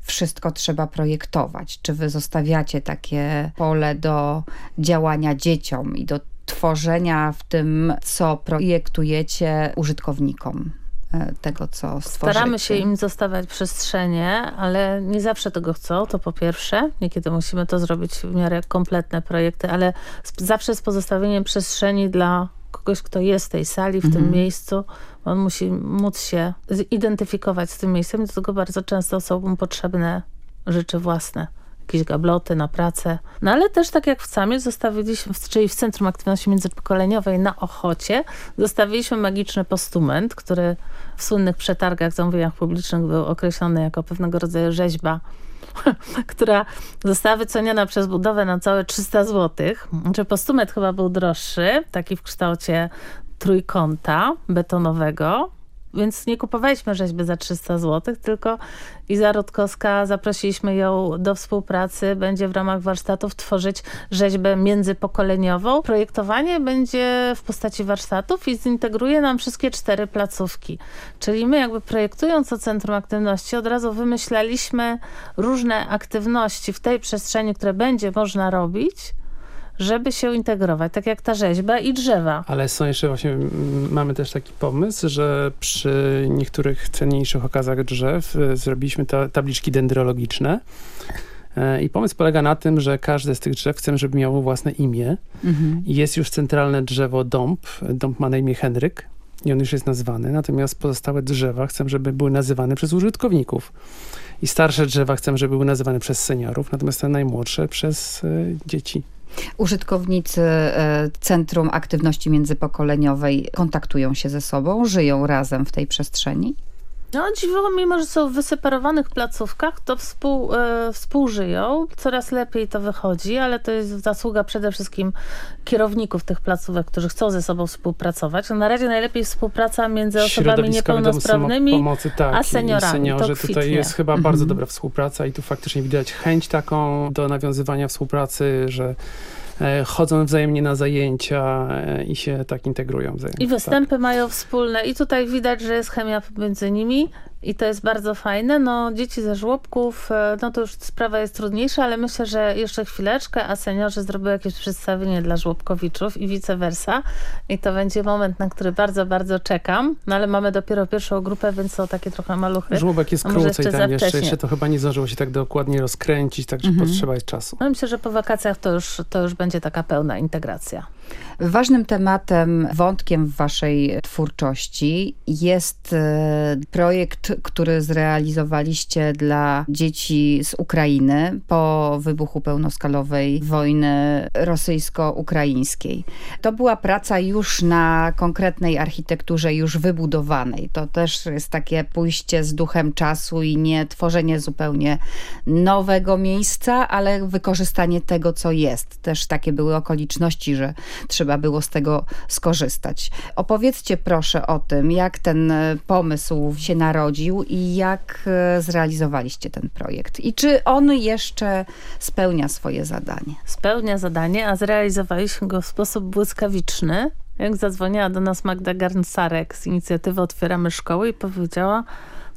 wszystko trzeba projektować? Czy wy zostawiacie takie pole do działania dzieciom i do tworzenia w tym, co projektujecie użytkownikom? E, tego, co stworzycie. Staramy się im zostawiać przestrzenie, ale nie zawsze tego chcą, to po pierwsze. Niekiedy musimy to zrobić w miarę kompletne projekty, ale zawsze z pozostawieniem przestrzeni dla kogoś, kto jest w tej sali, w mhm. tym miejscu. On musi móc się zidentyfikować z tym miejscem, do tego bardzo często są mu potrzebne rzeczy własne jakieś gabloty na pracę. No ale też tak jak w CAMie zostawiliśmy, czyli w Centrum Aktywności Międzypokoleniowej na Ochocie, zostawiliśmy magiczny postument, który w słynnych przetargach, zamówieniach publicznych był określony jako pewnego rodzaju rzeźba która została wyceniona przez budowę na całe 300 zł. Znaczy postument chyba był droższy, taki w kształcie trójkąta betonowego, więc nie kupowaliśmy rzeźby za 300 zł, tylko Iza Rutkowska, zaprosiliśmy ją do współpracy, będzie w ramach warsztatów tworzyć rzeźbę międzypokoleniową. Projektowanie będzie w postaci warsztatów i zintegruje nam wszystkie cztery placówki. Czyli my jakby projektując to Centrum Aktywności od razu wymyślaliśmy różne aktywności w tej przestrzeni, które będzie można robić, żeby się integrować, tak jak ta rzeźba i drzewa. Ale są jeszcze właśnie, mamy też taki pomysł, że przy niektórych cenniejszych okazach drzew y, zrobiliśmy ta, tabliczki dendrologiczne. E, I pomysł polega na tym, że każde z tych drzew chcemy, żeby miało własne imię. Mhm. Jest już centralne drzewo dąb. Dąb ma na imię Henryk i on już jest nazwany. Natomiast pozostałe drzewa chcę, żeby były nazywane przez użytkowników. I starsze drzewa chcę, żeby były nazywane przez seniorów, natomiast te najmłodsze przez y, dzieci. Użytkownicy e, Centrum Aktywności Międzypokoleniowej kontaktują się ze sobą, żyją razem w tej przestrzeni? No dziwo, mimo że są w wyseparowanych placówkach, to współ, e, współżyją. Coraz lepiej to wychodzi, ale to jest zasługa przede wszystkim kierowników tych placówek, którzy chcą ze sobą współpracować. No, na razie najlepiej współpraca między osobami niepełnosprawnymi, pomocy, tak, a seniorami. Seniorzy, tutaj jest chyba mhm. bardzo dobra współpraca i tu faktycznie widać chęć taką do nawiązywania współpracy, że chodzą wzajemnie na zajęcia e, i się tak integrują wzajemnie. I występy tak. mają wspólne i tutaj widać, że jest chemia między nimi i to jest bardzo fajne. No, dzieci ze żłobków, e, no to już sprawa jest trudniejsza, ale myślę, że jeszcze chwileczkę, a seniorzy zrobią jakieś przedstawienie dla żłobkowiczów i vice versa. I to będzie moment, na który bardzo, bardzo czekam. No ale mamy dopiero pierwszą grupę, więc są takie trochę maluchy. Żłobek jest krócej tam jeszcze, jeszcze to chyba nie zdążyło się tak dokładnie rozkręcić, także mhm. potrzeba jest czasu. No myślę, że po wakacjach to już, to już będzie taka pełna integracja. Ważnym tematem, wątkiem w waszej twórczości jest e, projekt, który zrealizowaliście dla dzieci z Ukrainy po wybuchu pełnoskalowej wojny rosyjsko-ukraińskiej. To była praca już na konkretnej architekturze już wybudowanej. To też jest takie pójście z duchem czasu i nie tworzenie zupełnie nowego miejsca, ale wykorzystanie tego, co jest. Też takie były okoliczności, że trzeba było z tego skorzystać. Opowiedzcie proszę o tym, jak ten e, pomysł się narodził i jak e, zrealizowaliście ten projekt. I czy on jeszcze spełnia swoje zadanie? Spełnia zadanie, a zrealizowaliśmy go w sposób błyskawiczny. Jak zadzwoniła do nas Magda Garnsarek z inicjatywy Otwieramy Szkoły i powiedziała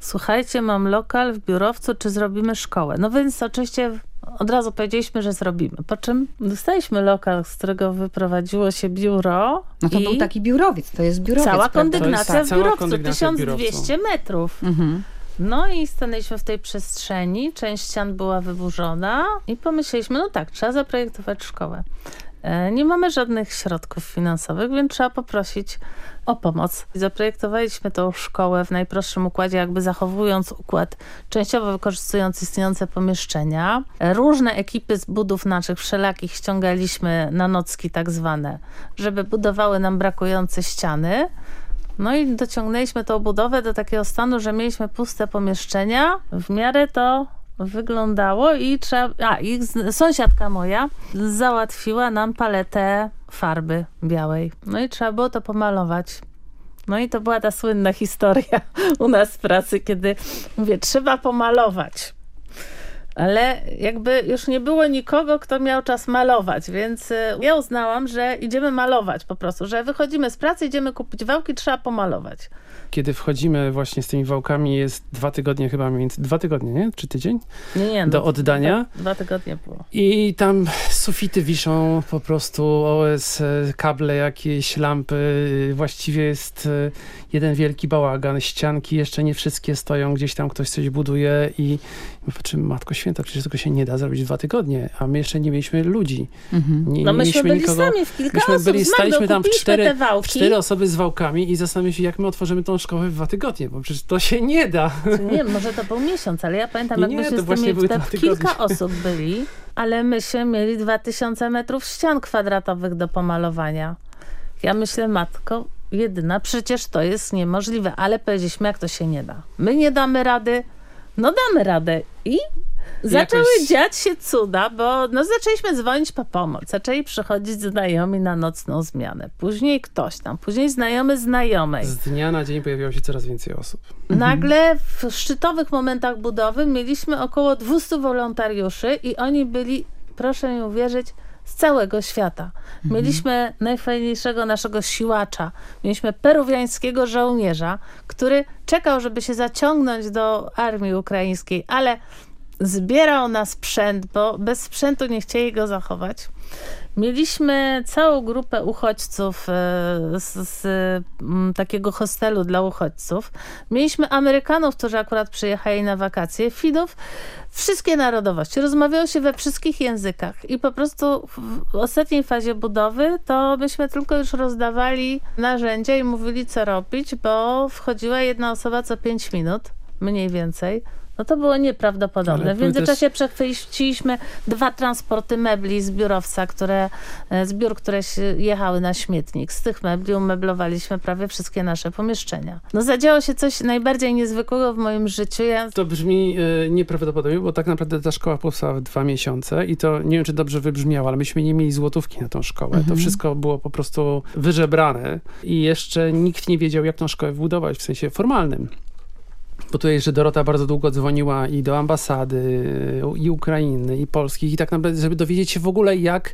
słuchajcie, mam lokal w biurowcu, czy zrobimy szkołę? No więc oczywiście od razu powiedzieliśmy, że zrobimy. Po czym dostaliśmy lokal, z którego wyprowadziło się biuro. No to był taki biurowiec, to jest biurowiec. Cała kondygnacja w biurowcu, kondygnacja 1200 metrów. Mhm. No i stanęliśmy w tej przestrzeni, część ścian była wyburzona i pomyśleliśmy, no tak, trzeba zaprojektować szkołę. E, nie mamy żadnych środków finansowych, więc trzeba poprosić o pomoc. Zaprojektowaliśmy tą szkołę w najprostszym układzie, jakby zachowując układ częściowo wykorzystując istniejące pomieszczenia. Różne ekipy z budów naszych wszelakich ściągaliśmy na nocki tak zwane, żeby budowały nam brakujące ściany. No i dociągnęliśmy tą budowę do takiego stanu, że mieliśmy puste pomieszczenia. W miarę to wyglądało i trzeba... A, i sąsiadka moja załatwiła nam paletę farby białej. No i trzeba było to pomalować. No i to była ta słynna historia u nas w pracy, kiedy mówię, trzeba pomalować. Ale jakby już nie było nikogo, kto miał czas malować, więc y, ja uznałam, że idziemy malować po prostu, że wychodzimy z pracy, idziemy kupić wałki, trzeba pomalować kiedy wchodzimy właśnie z tymi wałkami, jest dwa tygodnie chyba, między, dwa tygodnie, nie? Czy tydzień? Nie, nie. Do no, oddania. Dwa, dwa, tygodnie było. I tam sufity wiszą po prostu, OS, kable jakieś, lampy. Właściwie jest e, jeden wielki bałagan. Ścianki jeszcze nie wszystkie stoją, gdzieś tam ktoś coś buduje i my patrzymy, Matko Święta, przecież tego się nie da zrobić w dwa tygodnie, a my jeszcze nie mieliśmy ludzi. Mhm. Nie, no myśmy mieliśmy byli nikogo. sami w kilka myśmy osób. Byli, staliśmy tam w cztery, w cztery osoby z wałkami i zastanawialiśmy się, jak my otworzymy tą szkołę w dwa tygodnie, bo przecież to się nie da. Nie, może to był miesiąc, ale ja pamiętam, jak myśmy z tymi w kilka osób byli, ale myśmy mieli 2000 metrów ścian kwadratowych do pomalowania. Ja myślę, matko, jedyna, przecież to jest niemożliwe, ale powiedzieliśmy, jak to się nie da. My nie damy rady, no damy radę i Zaczęły jakoś... dziać się cuda, bo no, zaczęliśmy dzwonić po pomoc. Zaczęli przychodzić znajomi na nocną zmianę. Później ktoś tam, później znajomy znajomej. Z dnia na dzień pojawiało się coraz więcej osób. Nagle w szczytowych momentach budowy mieliśmy około 200 wolontariuszy i oni byli, proszę mi uwierzyć, z całego świata. Mieliśmy najfajniejszego naszego siłacza. Mieliśmy peruwiańskiego żołnierza, który czekał, żeby się zaciągnąć do armii ukraińskiej, ale zbierał na sprzęt, bo bez sprzętu nie chcieli go zachować. Mieliśmy całą grupę uchodźców e, z, z takiego hostelu dla uchodźców. Mieliśmy Amerykanów, którzy akurat przyjechali na wakacje, Fidów, wszystkie narodowości. Rozmawiało się we wszystkich językach i po prostu w ostatniej fazie budowy to myśmy tylko już rozdawali narzędzia i mówili co robić, bo wchodziła jedna osoba co pięć minut, mniej więcej. No to było nieprawdopodobne. Ale W międzyczasie też- przechwyciliśmy dwa transporty mebli z biurowca, które, e, z biur, które jechały na śmietnik. Z tych mebli umeblowaliśmy prawie wszystkie nasze pomieszczenia. No zadziało się coś najbardziej niezwykłego w moim życiu. Ja To brzmi e, nieprawdopodobnie, bo tak naprawdę ta szkoła powstała w dwa miesiące i to nie wiem, czy dobrze wybrzmiało, ale myśmy nie mieli złotówki na tą szkołę. To wszystko było po prostu wyżebrane i jeszcze nikt nie wiedział, jak tą szkołę wbudować w sensie formalnym. Bo tutaj jeszcze Dorota bardzo długo dzwoniła i do ambasady, i Ukrainy, i Polskich, i tak naprawdę, żeby dowiedzieć się w ogóle, jak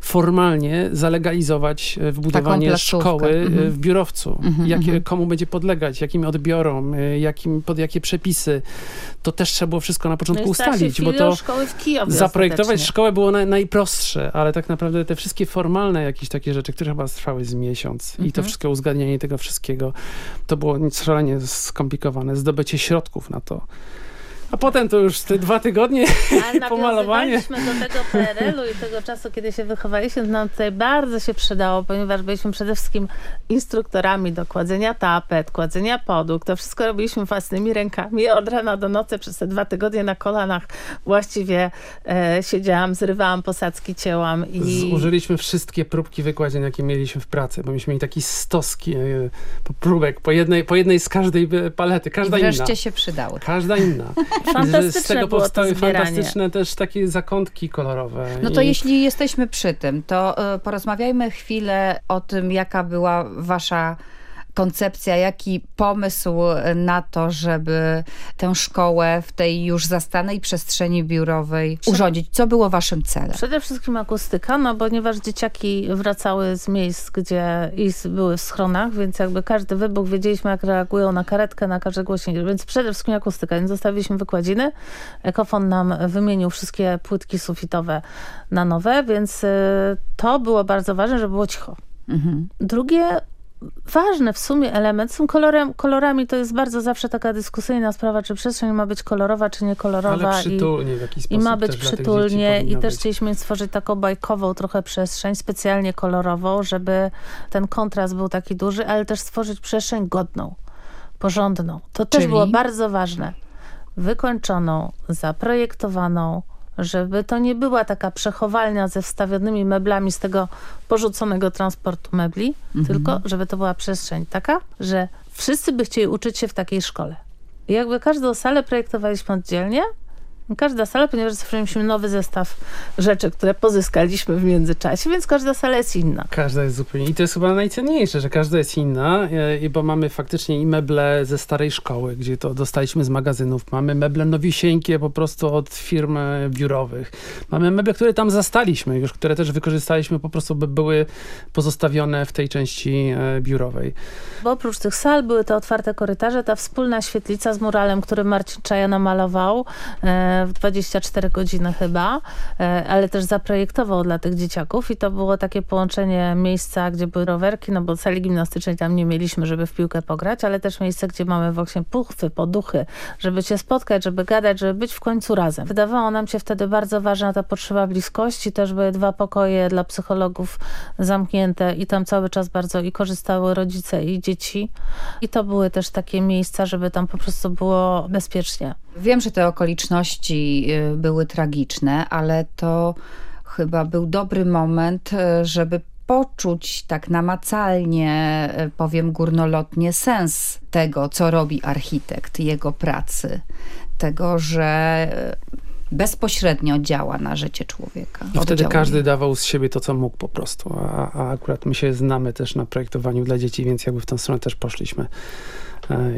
formalnie zalegalizować e, wbudowanie szkoły e, Mhm. w biurowcu. Mhm, jakie, mhm. komu będzie podlegać, jakim odbiorom, e, jakim, pod jakie przepisy. To też trzeba było wszystko na początku no ustalić, bo to szkoły w Kijowie zaprojektować szkołę było naj, najprostsze, ale tak naprawdę te wszystkie formalne jakieś takie rzeczy, które chyba trwały z miesiąc i to Mhm. wszystko uzgadnianie tego wszystkiego, to było szalenie skomplikowane. Zdobycie środków na to. A potem to już te dwa tygodnie Ale pomalowanie. do tego PRL-u i tego czasu, kiedy się wychowaliśmy, nam tutaj bardzo się przydało, ponieważ byliśmy przede wszystkim instruktorami do kładzenia tapet, kładzenia podłóg. To wszystko robiliśmy własnymi rękami. Od rana do nocy przez te dwa tygodnie na kolanach właściwie e, siedziałam, zrywałam posadzki, cięłam i... Zużyliśmy wszystkie próbki wykładzeń, jakie mieliśmy w pracy, bo myśmy mieli taki stoski e, po próbek, po jednej, po jednej z każdej e, palety, I każda inna. wreszcie się przydały. Każda inna. Fantastyczne Z tego powstały fantastyczne też takie zakątki kolorowe. No to I jeśli jesteśmy przy tym, to y, porozmawiajmy chwilę o tym, jaka była wasza koncepcja, jaki pomysł na to, żeby tę szkołę w tej już zastanej przestrzeni biurowej urządzić. Co było waszym celem? Przede wszystkim akustyka, no ponieważ dzieciaki wracały z miejsc, gdzie i były w schronach, więc jakby każdy wybuch wiedzieliśmy, jak reagują na karetkę, na każde głośnienie, więc przede wszystkim akustyka. Więc zostawiliśmy wykładziny. Ekofon nam wymienił wszystkie płytki sufitowe na nowe, więc y, to było bardzo ważne, żeby było cicho. Mhm. Drugie ważny w sumie element, z tym kolorem, kolorami to jest bardzo zawsze taka dyskusyjna sprawa, czy przestrzeń ma być kolorowa, czy nie kolorowa. Ale i- przytulnie w jakiś i sposób ma być też przytulnie i też być. chcieliśmy stworzyć taką bajkową trochę przestrzeń, specjalnie kolorową, żeby ten kontrast był taki duży, ale też stworzyć przestrzeń godną, porządną. To też Czyli? było bardzo ważne. Wykończoną, zaprojektowaną, żeby to nie była taka przechowalnia ze wstawionymi meblami z tego porzuconego transportu mebli, Mhm. tylko żeby to była przestrzeń taka, że wszyscy by chcieli uczyć się w takiej szkole. I jakby każdą salę projektowaliśmy oddzielnie, Każda sala, ponieważ stworzyliśmy nowy zestaw rzeczy, które pozyskaliśmy w międzyczasie, więc każda sala jest inna. Każda jest zupełnie. I to jest chyba najcenniejsze, że każda jest inna, e, bo mamy faktycznie i meble ze starej szkoły, gdzie to dostaliśmy z magazynów. Mamy meble nowisieńkie po prostu od firm e, biurowych. Mamy meble, które tam zastaliśmy już, które też wykorzystaliśmy po prostu, by były pozostawione w tej części e, biurowej. Bo oprócz tych sal były te otwarte korytarze, ta wspólna świetlica z muralem, który Marcin Czaja namalował w 24 godziny chyba, e, ale też zaprojektował dla tych dzieciaków i to było takie połączenie miejsca, gdzie były rowerki, no bo sali gimnastycznej tam nie mieliśmy, żeby w piłkę pograć, ale też miejsce, gdzie mamy właśnie puchwy, poduchy, żeby się spotkać, żeby gadać, żeby być w końcu razem. Wydawało nam się wtedy bardzo ważna ta potrzeba bliskości, też były dwa pokoje dla psychologów zamknięte i tam cały czas bardzo i korzystały rodzice i dzieci. I to były też takie miejsca, żeby tam po prostu było bezpiecznie. Wiem, że te okoliczności y, były tragiczne, ale to chyba był dobry moment, y, żeby poczuć tak namacalnie, y, powiem górnolotnie, sens tego, co robi architekt, jego pracy. Tego, że bezpośrednio działa na życie człowieka. I wtedy każdy dawał z siebie to, co mógł po prostu. A, a akurat my się znamy też na projektowaniu dla dzieci, więc jakby w tą stronę też poszliśmy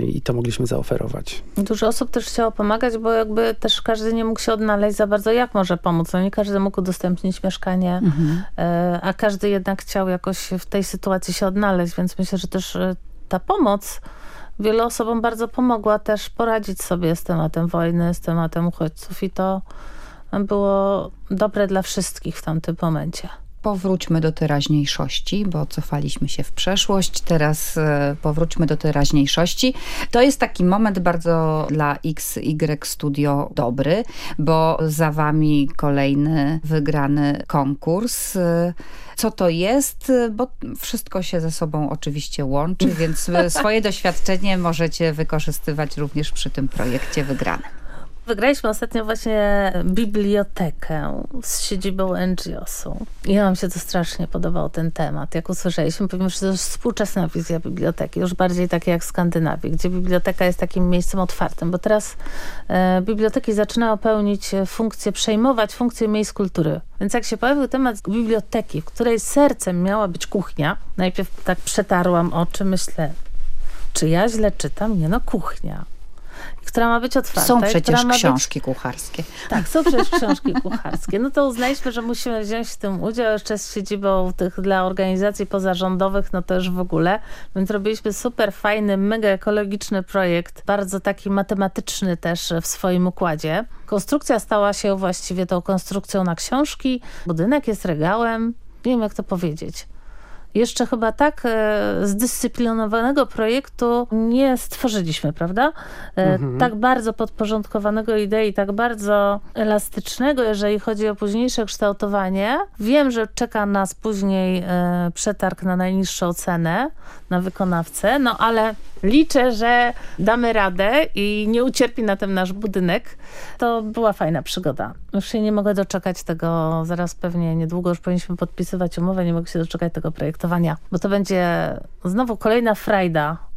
i to mogliśmy zaoferować. Dużo osób też chciało pomagać, bo jakby też każdy nie mógł się odnaleźć za bardzo, jak może pomóc. No nie każdy mógł udostępnić mieszkanie, mhm. E, a każdy jednak chciał jakoś w tej sytuacji się odnaleźć, więc myślę, że też e, ta pomoc wielu osobom bardzo pomogła też poradzić sobie z tematem wojny, z tematem uchodźców i to było dobre dla wszystkich w tamtym momencie powróćmy do teraźniejszości, bo cofaliśmy się w przeszłość, teraz e, powróćmy do teraźniejszości. To jest taki moment bardzo dla XY Studio dobry, bo za wami kolejny wygrany konkurs. E, co to jest? Bo wszystko się ze sobą oczywiście łączy, więc swoje doświadczenie możecie wykorzystywać również przy tym projekcie wygranym. Wygraliśmy ostatnio właśnie bibliotekę z siedzibą NGOS-u. I nam się to strasznie podobał ten temat. Jak usłyszeliśmy, powiem, że to jest współczesna wizja biblioteki, już bardziej takie jak w Skandynawii, gdzie biblioteka jest takim miejscem otwartym, bo teraz e, biblioteki zaczynają pełnić funkcję, przejmować funkcję miejsc kultury. Więc jak się pojawił temat biblioteki, w której sercem miała być kuchnia, najpierw tak przetarłam oczy, myślę, czy ja źle czytam? Nie no, kuchnia która ma być otwarta. Są przecież książki być... kucharskie. Tak, są przecież książki kucharskie. No to uznaliśmy, że musimy wziąć w tym udział jeszcze z siedzibą tych dla organizacji pozarządowych, no to już w ogóle. Więc robiliśmy super fajny, mega ekologiczny projekt, bardzo taki matematyczny też w swoim układzie. Konstrukcja stała się właściwie tą konstrukcją na książki. Budynek jest regałem. Nie wiem, jak to powiedzieć jeszcze chyba tak e, zdyscyplinowanego projektu nie stworzyliśmy, prawda? E, mhm. Tak bardzo podporządkowanego idei, tak bardzo elastycznego, jeżeli chodzi o późniejsze kształtowanie. Wiem, że czeka nas później e, przetarg na najniższą cenę, na wykonawcę, no ale liczę, że damy radę i nie ucierpi na tym nasz budynek. To była fajna przygoda. Już się nie mogę doczekać tego, zaraz pewnie niedługo już powinniśmy podpisywać umowę, nie mogę się doczekać tego projektowania, bo to będzie znowu kolejna frajda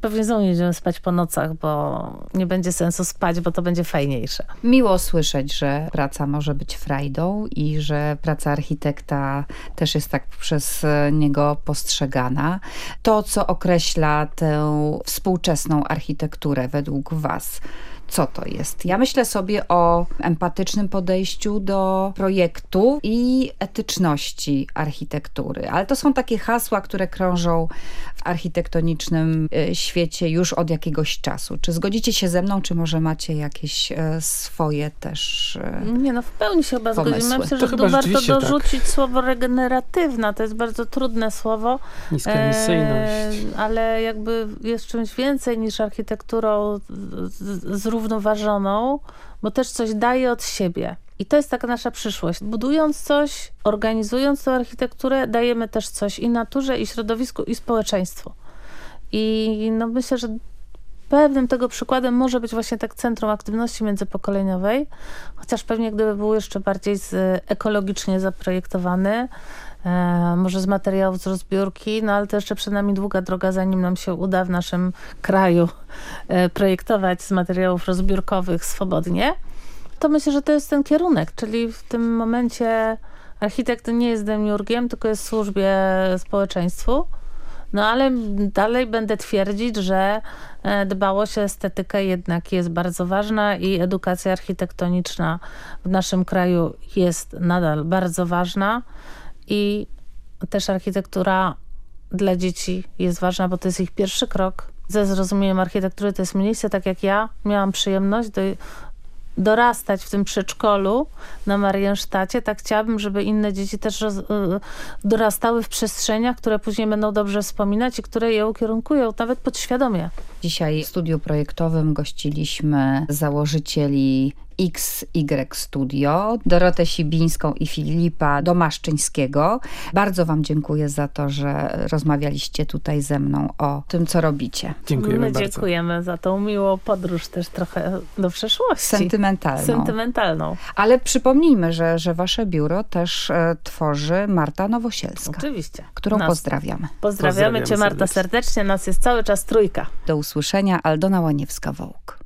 Pewnie znowu będziemy spać po nocach, bo nie będzie sensu spać, bo to będzie fajniejsze. Miło słyszeć, że praca może być frajdą i że praca architekta też jest tak przez niego postrzegana. To, co określa tę współczesną architekturę według was, co to jest. Ja myślę sobie o empatycznym podejściu do projektu i etyczności architektury, ale to są takie hasła, które krążą architektonicznym e, świecie już od jakiegoś czasu. Czy zgodzicie się ze mną, czy może macie jakieś e, swoje też e, Nie no, w pełni się chyba pomysły. zgodzimy. Myślę, że to tu warto tak. dorzucić tak. słowo regeneratywna. To jest bardzo trudne słowo. Niska emisyjność. E, ale jakby jest czymś więcej niż architekturą zrównoważoną, bo też coś daje od siebie. I to jest taka nasza przyszłość. Budując coś, organizując tę architekturę, dajemy też coś i naturze, i środowisku, i społeczeństwu. I no myślę, że pewnym tego przykładem może być właśnie tak Centrum Aktywności Międzypokoleniowej, chociaż pewnie gdyby był jeszcze bardziej z, ekologicznie zaprojektowany, e, może z materiałów z rozbiórki, no ale to jeszcze przed nami długa droga, zanim nam się uda w naszym kraju e, projektować z materiałów rozbiórkowych swobodnie. To myślę, że to jest ten kierunek, czyli w tym momencie architekt nie jest demiurgiem, tylko jest w służbie społeczeństwu. No ale dalej będę twierdzić, że e, dbałość o estetykę jednak jest bardzo ważna i edukacja architektoniczna w naszym kraju jest nadal bardzo ważna i też architektura dla dzieci jest ważna, bo to jest ich pierwszy krok ze zrozumieniem architektury. To jest miejsce, tak jak ja miałam przyjemność do, dorastać w tym przedszkolu na Mariensztacie, tak chciałabym, żeby inne dzieci też roz, y, dorastały w przestrzeniach, które później będą dobrze wspominać i które je ukierunkują nawet podświadomie. Dzisiaj w studiu projektowym gościliśmy założycieli XY Studio, Dorotę Sibińską i Filipa Domaszczyńskiego. Bardzo wam dziękuję za to, że rozmawialiście tutaj ze mną o tym, co robicie. Dziękujemy My bardzo. dziękujemy za tą miłą podróż też trochę do przeszłości. Sentymentalną. Sentymentalną. Ale przypomnijmy, że, że wasze biuro też e, tworzy Marta Nowosielska. Oczywiście. Którą Nas pozdrawiamy. Pozdrawiamy, pozdrawiamy cię Marta serdecznie. Nas jest cały czas trójka. Do usłyszenia. Aldona Łaniewska-Wołk.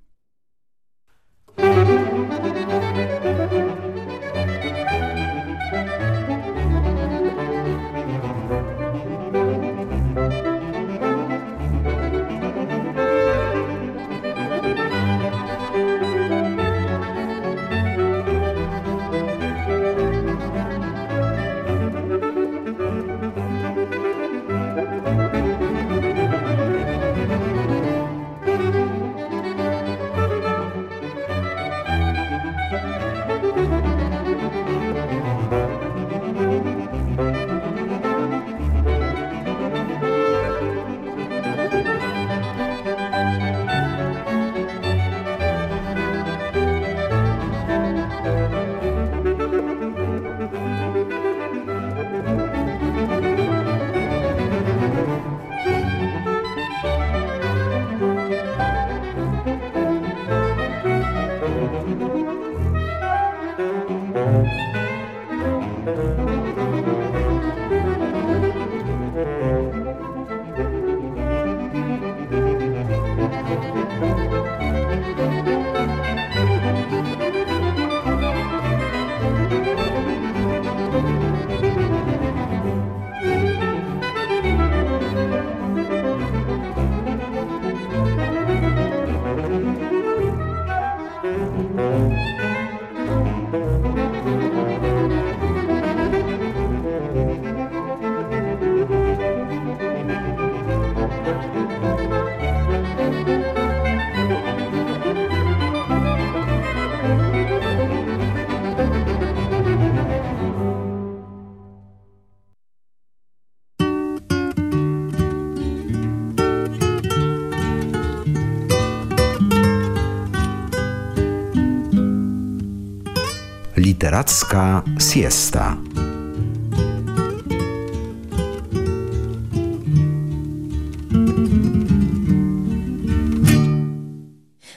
Literacka siesta.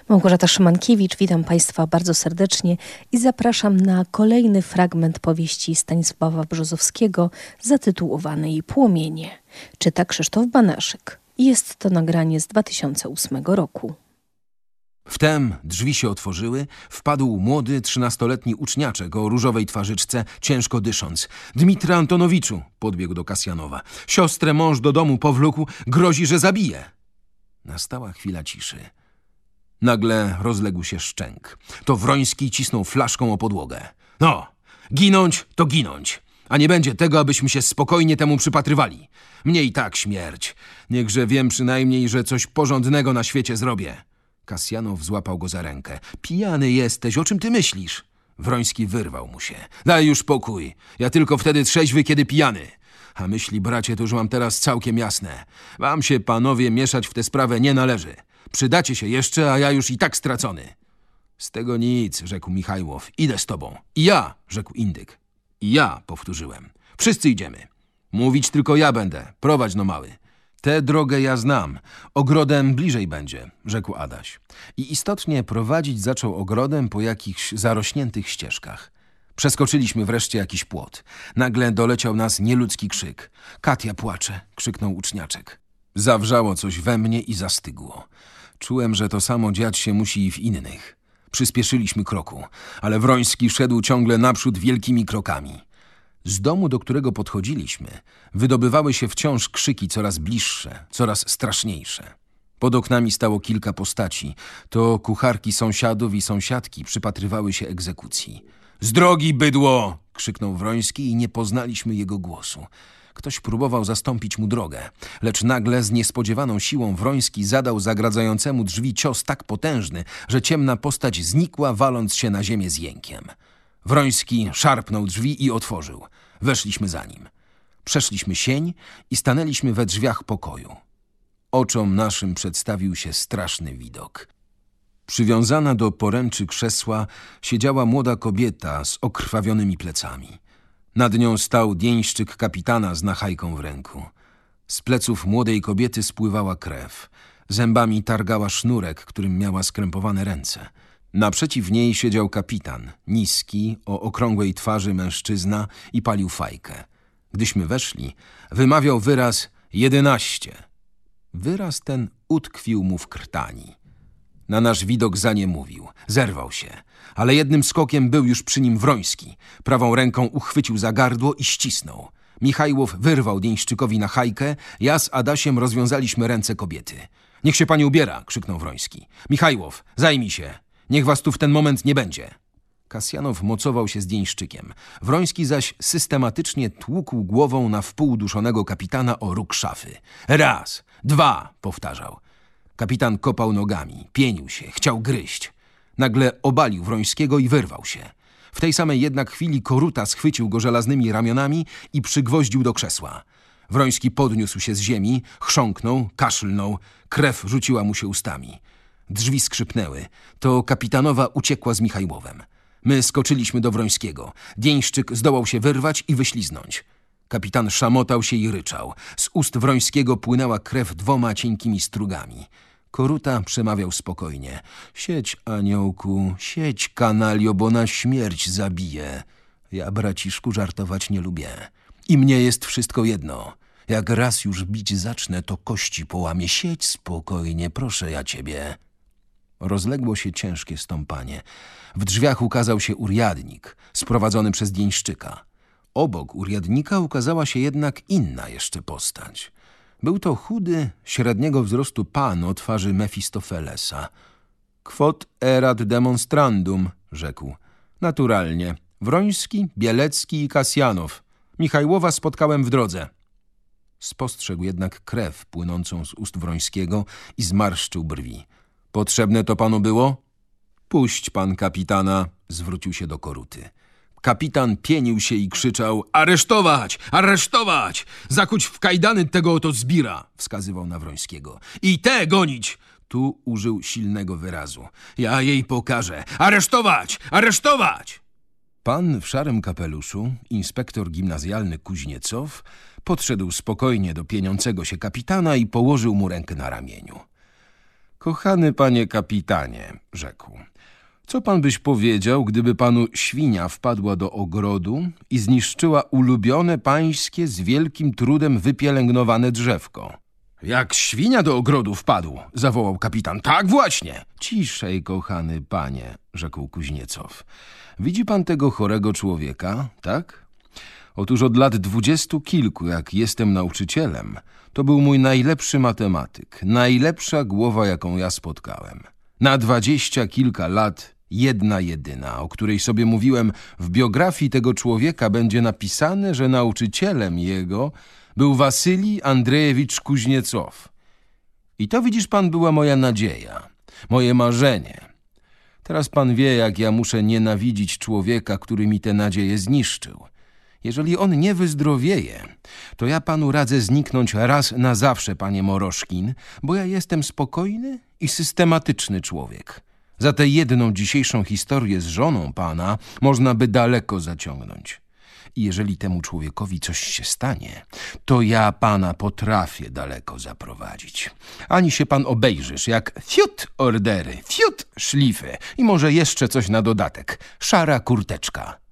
Małgorzata Szymankiewicz, witam Państwa bardzo serdecznie i zapraszam na kolejny fragment powieści Stanisława Brzozowskiego zatytułowanej Płomienie. Czyta Krzysztof Banaszyk. Jest to nagranie z 2008 roku. Wtem drzwi się otworzyły, wpadł młody, trzynastoletni uczniaczek o różowej twarzyczce, ciężko dysząc. Dmitry Antonowiczu, podbiegł do Kasjanowa. Siostrę mąż do domu powlókł, grozi, że zabije. Nastała chwila ciszy. Nagle rozległ się szczęk. To Wroński cisnął flaszką o podłogę. No, ginąć to ginąć. A nie będzie tego, abyśmy się spokojnie temu przypatrywali. Mnie i tak śmierć. Niechże wiem przynajmniej, że coś porządnego na świecie zrobię. Kasjanow złapał go za rękę. Pijany jesteś, o czym ty myślisz? Wroński wyrwał mu się. Daj już spokój. Ja tylko wtedy trzeźwy, kiedy pijany. A myśli, bracie, to już mam teraz całkiem jasne. Wam się, panowie, mieszać w tę sprawę nie należy. Przydacie się jeszcze, a ja już i tak stracony. Z tego nic, rzekł Michajłow. Idę z tobą. I ja, rzekł Indyk. I ja, powtórzyłem. Wszyscy idziemy. Mówić tylko ja będę. Prowadź no mały. Tę drogę ja znam. Ogrodem bliżej będzie, rzekł Adaś. I istotnie prowadzić zaczął ogrodem po jakichś zarośniętych ścieżkach. Przeskoczyliśmy wreszcie jakiś płot. Nagle doleciał nas nieludzki krzyk. Katia płacze, krzyknął uczniaczek. Zawrzało coś we mnie i zastygło. Czułem, że to samo dziać się musi i w innych. Przyspieszyliśmy kroku, ale Wroński szedł ciągle naprzód wielkimi krokami. Z domu, do którego podchodziliśmy, wydobywały się wciąż krzyki coraz bliższe, coraz straszniejsze. Pod oknami stało kilka postaci. To kucharki sąsiadów i sąsiadki przypatrywały się egzekucji. Z drogi, bydło! krzyknął Wroński i nie poznaliśmy jego głosu. Ktoś próbował zastąpić mu drogę, lecz nagle z niespodziewaną siłą Wroński zadał zagradzającemu drzwi cios tak potężny, że ciemna postać znikła, waląc się na ziemię z jękiem. Wroński szarpnął drzwi i otworzył. Weszliśmy za nim. Przeszliśmy sień i stanęliśmy we drzwiach pokoju. Oczom naszym przedstawił się straszny widok. Przywiązana do poręczy krzesła siedziała młoda kobieta z okrwawionymi plecami. Nad nią stał dienszczyk kapitana z nachajką w ręku. Z pleców młodej kobiety spływała krew. Zębami targała sznurek, którym miała skrępowane ręce. Naprzeciw niej siedział kapitan, niski, o okrągłej twarzy mężczyzna i palił fajkę. Gdyśmy weszli, wymawiał wyraz jedenaście. Wyraz ten utkwił mu w krtani. Na nasz widok za nie mówił. Zerwał się. Ale jednym skokiem był już przy nim Wroński. Prawą ręką uchwycił za gardło i ścisnął. Michajłow wyrwał Dienszczykowi na hajkę, ja z Adasiem rozwiązaliśmy ręce kobiety. Niech się pani ubiera, krzyknął Wroński. Michajłow, zajmij się. Niech was tu w ten moment nie będzie. Kasjanow mocował się z Dienszczykiem. Wroński zaś systematycznie tłukł głową na wpół duszonego kapitana o róg szafy. Raz, dwa, powtarzał. Kapitan kopał nogami, pienił się, chciał gryźć. Nagle obalił Wrońskiego i wyrwał się. W tej samej jednak chwili Koruta schwycił go żelaznymi ramionami i przygwoździł do krzesła. Wroński podniósł się z ziemi, chrząknął, kaszlnął, krew rzuciła mu się ustami. Drzwi skrzypnęły. To kapitanowa uciekła z Michajłowem. My skoczyliśmy do Wrońskiego. Dienszczyk zdołał się wyrwać i wyśliznąć. Kapitan szamotał się i ryczał. Z ust Wrońskiego płynęła krew dwoma cienkimi strugami. Koruta przemawiał spokojnie. Siedź, aniołku, siedź, kanalio, bo na śmierć zabije. Ja, braciszku, żartować nie lubię. I mnie jest wszystko jedno. Jak raz już bić zacznę, to kości połamie. Siedź spokojnie, proszę ja ciebie. Rozległo się ciężkie stąpanie. W drzwiach ukazał się uriadnik, sprowadzony przez Dienszczyka. Obok uriadnika ukazała się jednak inna jeszcze postać. Był to chudy, średniego wzrostu pan o twarzy Mefistofelesa. Quod erat demonstrandum, rzekł. Naturalnie. Wroński, Bielecki i Kasjanow. Michajłowa spotkałem w drodze. Spostrzegł jednak krew płynącą z ust Wrońskiego i zmarszczył brwi. Potrzebne to panu było? Puść pan kapitana, zwrócił się do Koruty. Kapitan pienił się i krzyczał Aresztować! Aresztować! Zakuć w kajdany tego oto zbira! Wskazywał na Wrońskiego. I te gonić! Tu użył silnego wyrazu. Ja jej pokażę. Aresztować! Aresztować! Pan w szarym kapeluszu, inspektor gimnazjalny Kuźniecow, podszedł spokojnie do pieniącego się kapitana i położył mu rękę na ramieniu. Kochany panie kapitanie, rzekł, co pan byś powiedział, gdyby panu świnia wpadła do ogrodu i zniszczyła ulubione pańskie z wielkim trudem wypielęgnowane drzewko? Jak świnia do ogrodu wpadł, zawołał kapitan. Tak właśnie! Ciszej, kochany panie, rzekł Kuźniecow. Widzi pan tego chorego człowieka, tak? Otóż od lat dwudziestu kilku, jak jestem nauczycielem, to był mój najlepszy matematyk, najlepsza głowa, jaką ja spotkałem. Na dwadzieścia kilka lat jedna jedyna, o której sobie mówiłem, w biografii tego człowieka będzie napisane, że nauczycielem jego był Wasylij Andrzejewicz Kuźniecow. I to, widzisz pan, była moja nadzieja, moje marzenie. Teraz pan wie, jak ja muszę nienawidzić człowieka, który mi tę nadzieję zniszczył. Jeżeli on nie wyzdrowieje, to ja panu radzę zniknąć raz na zawsze, panie Moroszkin, bo ja jestem spokojny i systematyczny człowiek. Za tę jedną dzisiejszą historię z żoną pana można by daleko zaciągnąć. I jeżeli temu człowiekowi coś się stanie, to ja pana potrafię daleko zaprowadzić. Ani się pan obejrzysz, jak fiut ordery, fiut szlify i może jeszcze coś na dodatek. Szara kurteczka.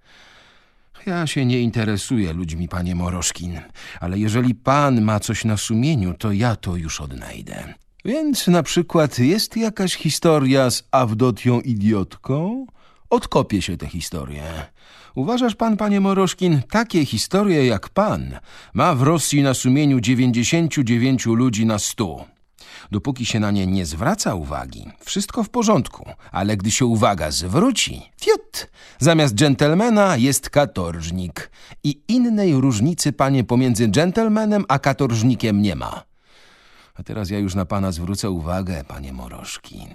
Ja się nie interesuję ludźmi, panie Moroszkin, ale jeżeli pan ma coś na sumieniu, to ja to już odnajdę. Więc na przykład jest jakaś historia z Awdotią idiotką? Odkopię się tę historię. Uważasz pan, panie Moroszkin, takie historie jak pan ma w Rosji na sumieniu 99 ludzi na 100. Dopóki się na nie nie zwraca uwagi, wszystko w porządku, ale gdy się uwaga zwróci, fiut, zamiast dżentelmena jest katorżnik. I innej różnicy, panie, pomiędzy dżentelmenem a katorżnikiem nie ma. A teraz ja już na pana zwrócę uwagę, panie Moroszkin.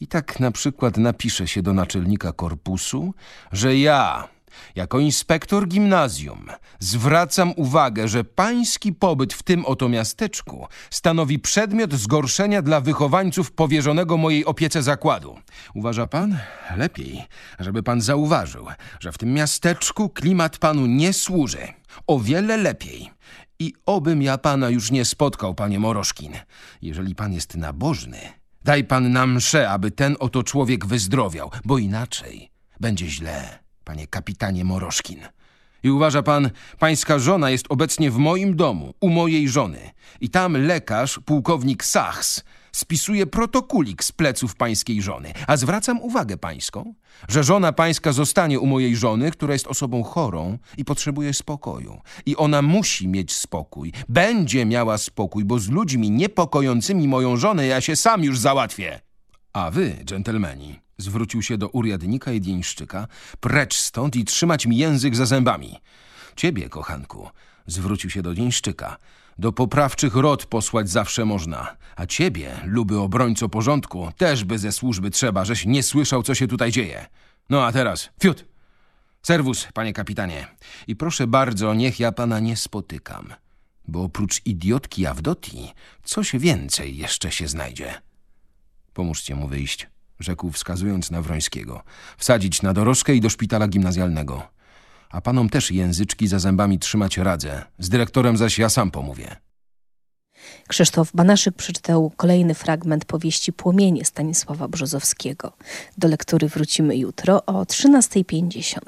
I tak na przykład napiszę się do naczelnika korpusu, że ja, jako inspektor gimnazjum zwracam uwagę, że pański pobyt w tym oto miasteczku stanowi przedmiot zgorszenia dla wychowańców powierzonego mojej opiece zakładu. Uważa pan? Lepiej, żeby pan zauważył, że w tym miasteczku klimat panu nie służy. O wiele lepiej. I obym ja pana już nie spotkał, panie Moroszkin. Jeżeli pan jest nabożny, daj pan na mszę, aby ten oto człowiek wyzdrowiał, bo inaczej będzie źle panie kapitanie Moroszkin. I uważa pan, pańska żona jest obecnie w moim domu, u mojej żony. I tam lekarz, pułkownik Sachs, spisuje protokulik z pleców pańskiej żony. A zwracam uwagę pańską, że żona pańska zostanie u mojej żony, która jest osobą chorą i potrzebuje spokoju. I ona musi mieć spokój. Będzie miała spokój, bo z ludźmi niepokojącymi moją żonę ja się sam już załatwię. A wy, dżentelmeni, zwrócił się do uriadnika i dienszczyka, precz stąd i trzymać mi język za zębami. Ciebie, kochanku, zwrócił się do dienszczyka, do poprawczych rod posłać zawsze można, a ciebie, luby obrońco porządku, też by ze służby trzeba, żeś nie słyszał, co się tutaj dzieje. No a teraz, fiut! Serwus, panie kapitanie. I proszę bardzo, niech ja pana nie spotykam, bo oprócz idiotki Awdoti coś więcej jeszcze się znajdzie. Pomóżcie mu wyjść rzekł wskazując na Wrońskiego. Wsadzić na dorożkę i do szpitala gimnazjalnego. A panom też języczki za zębami trzymać radzę. Z dyrektorem zaś ja sam pomówię. Krzysztof Banaszyk przeczytał kolejny fragment powieści Płomienie Stanisława Brzozowskiego. Do lektury wrócimy jutro o 13.50.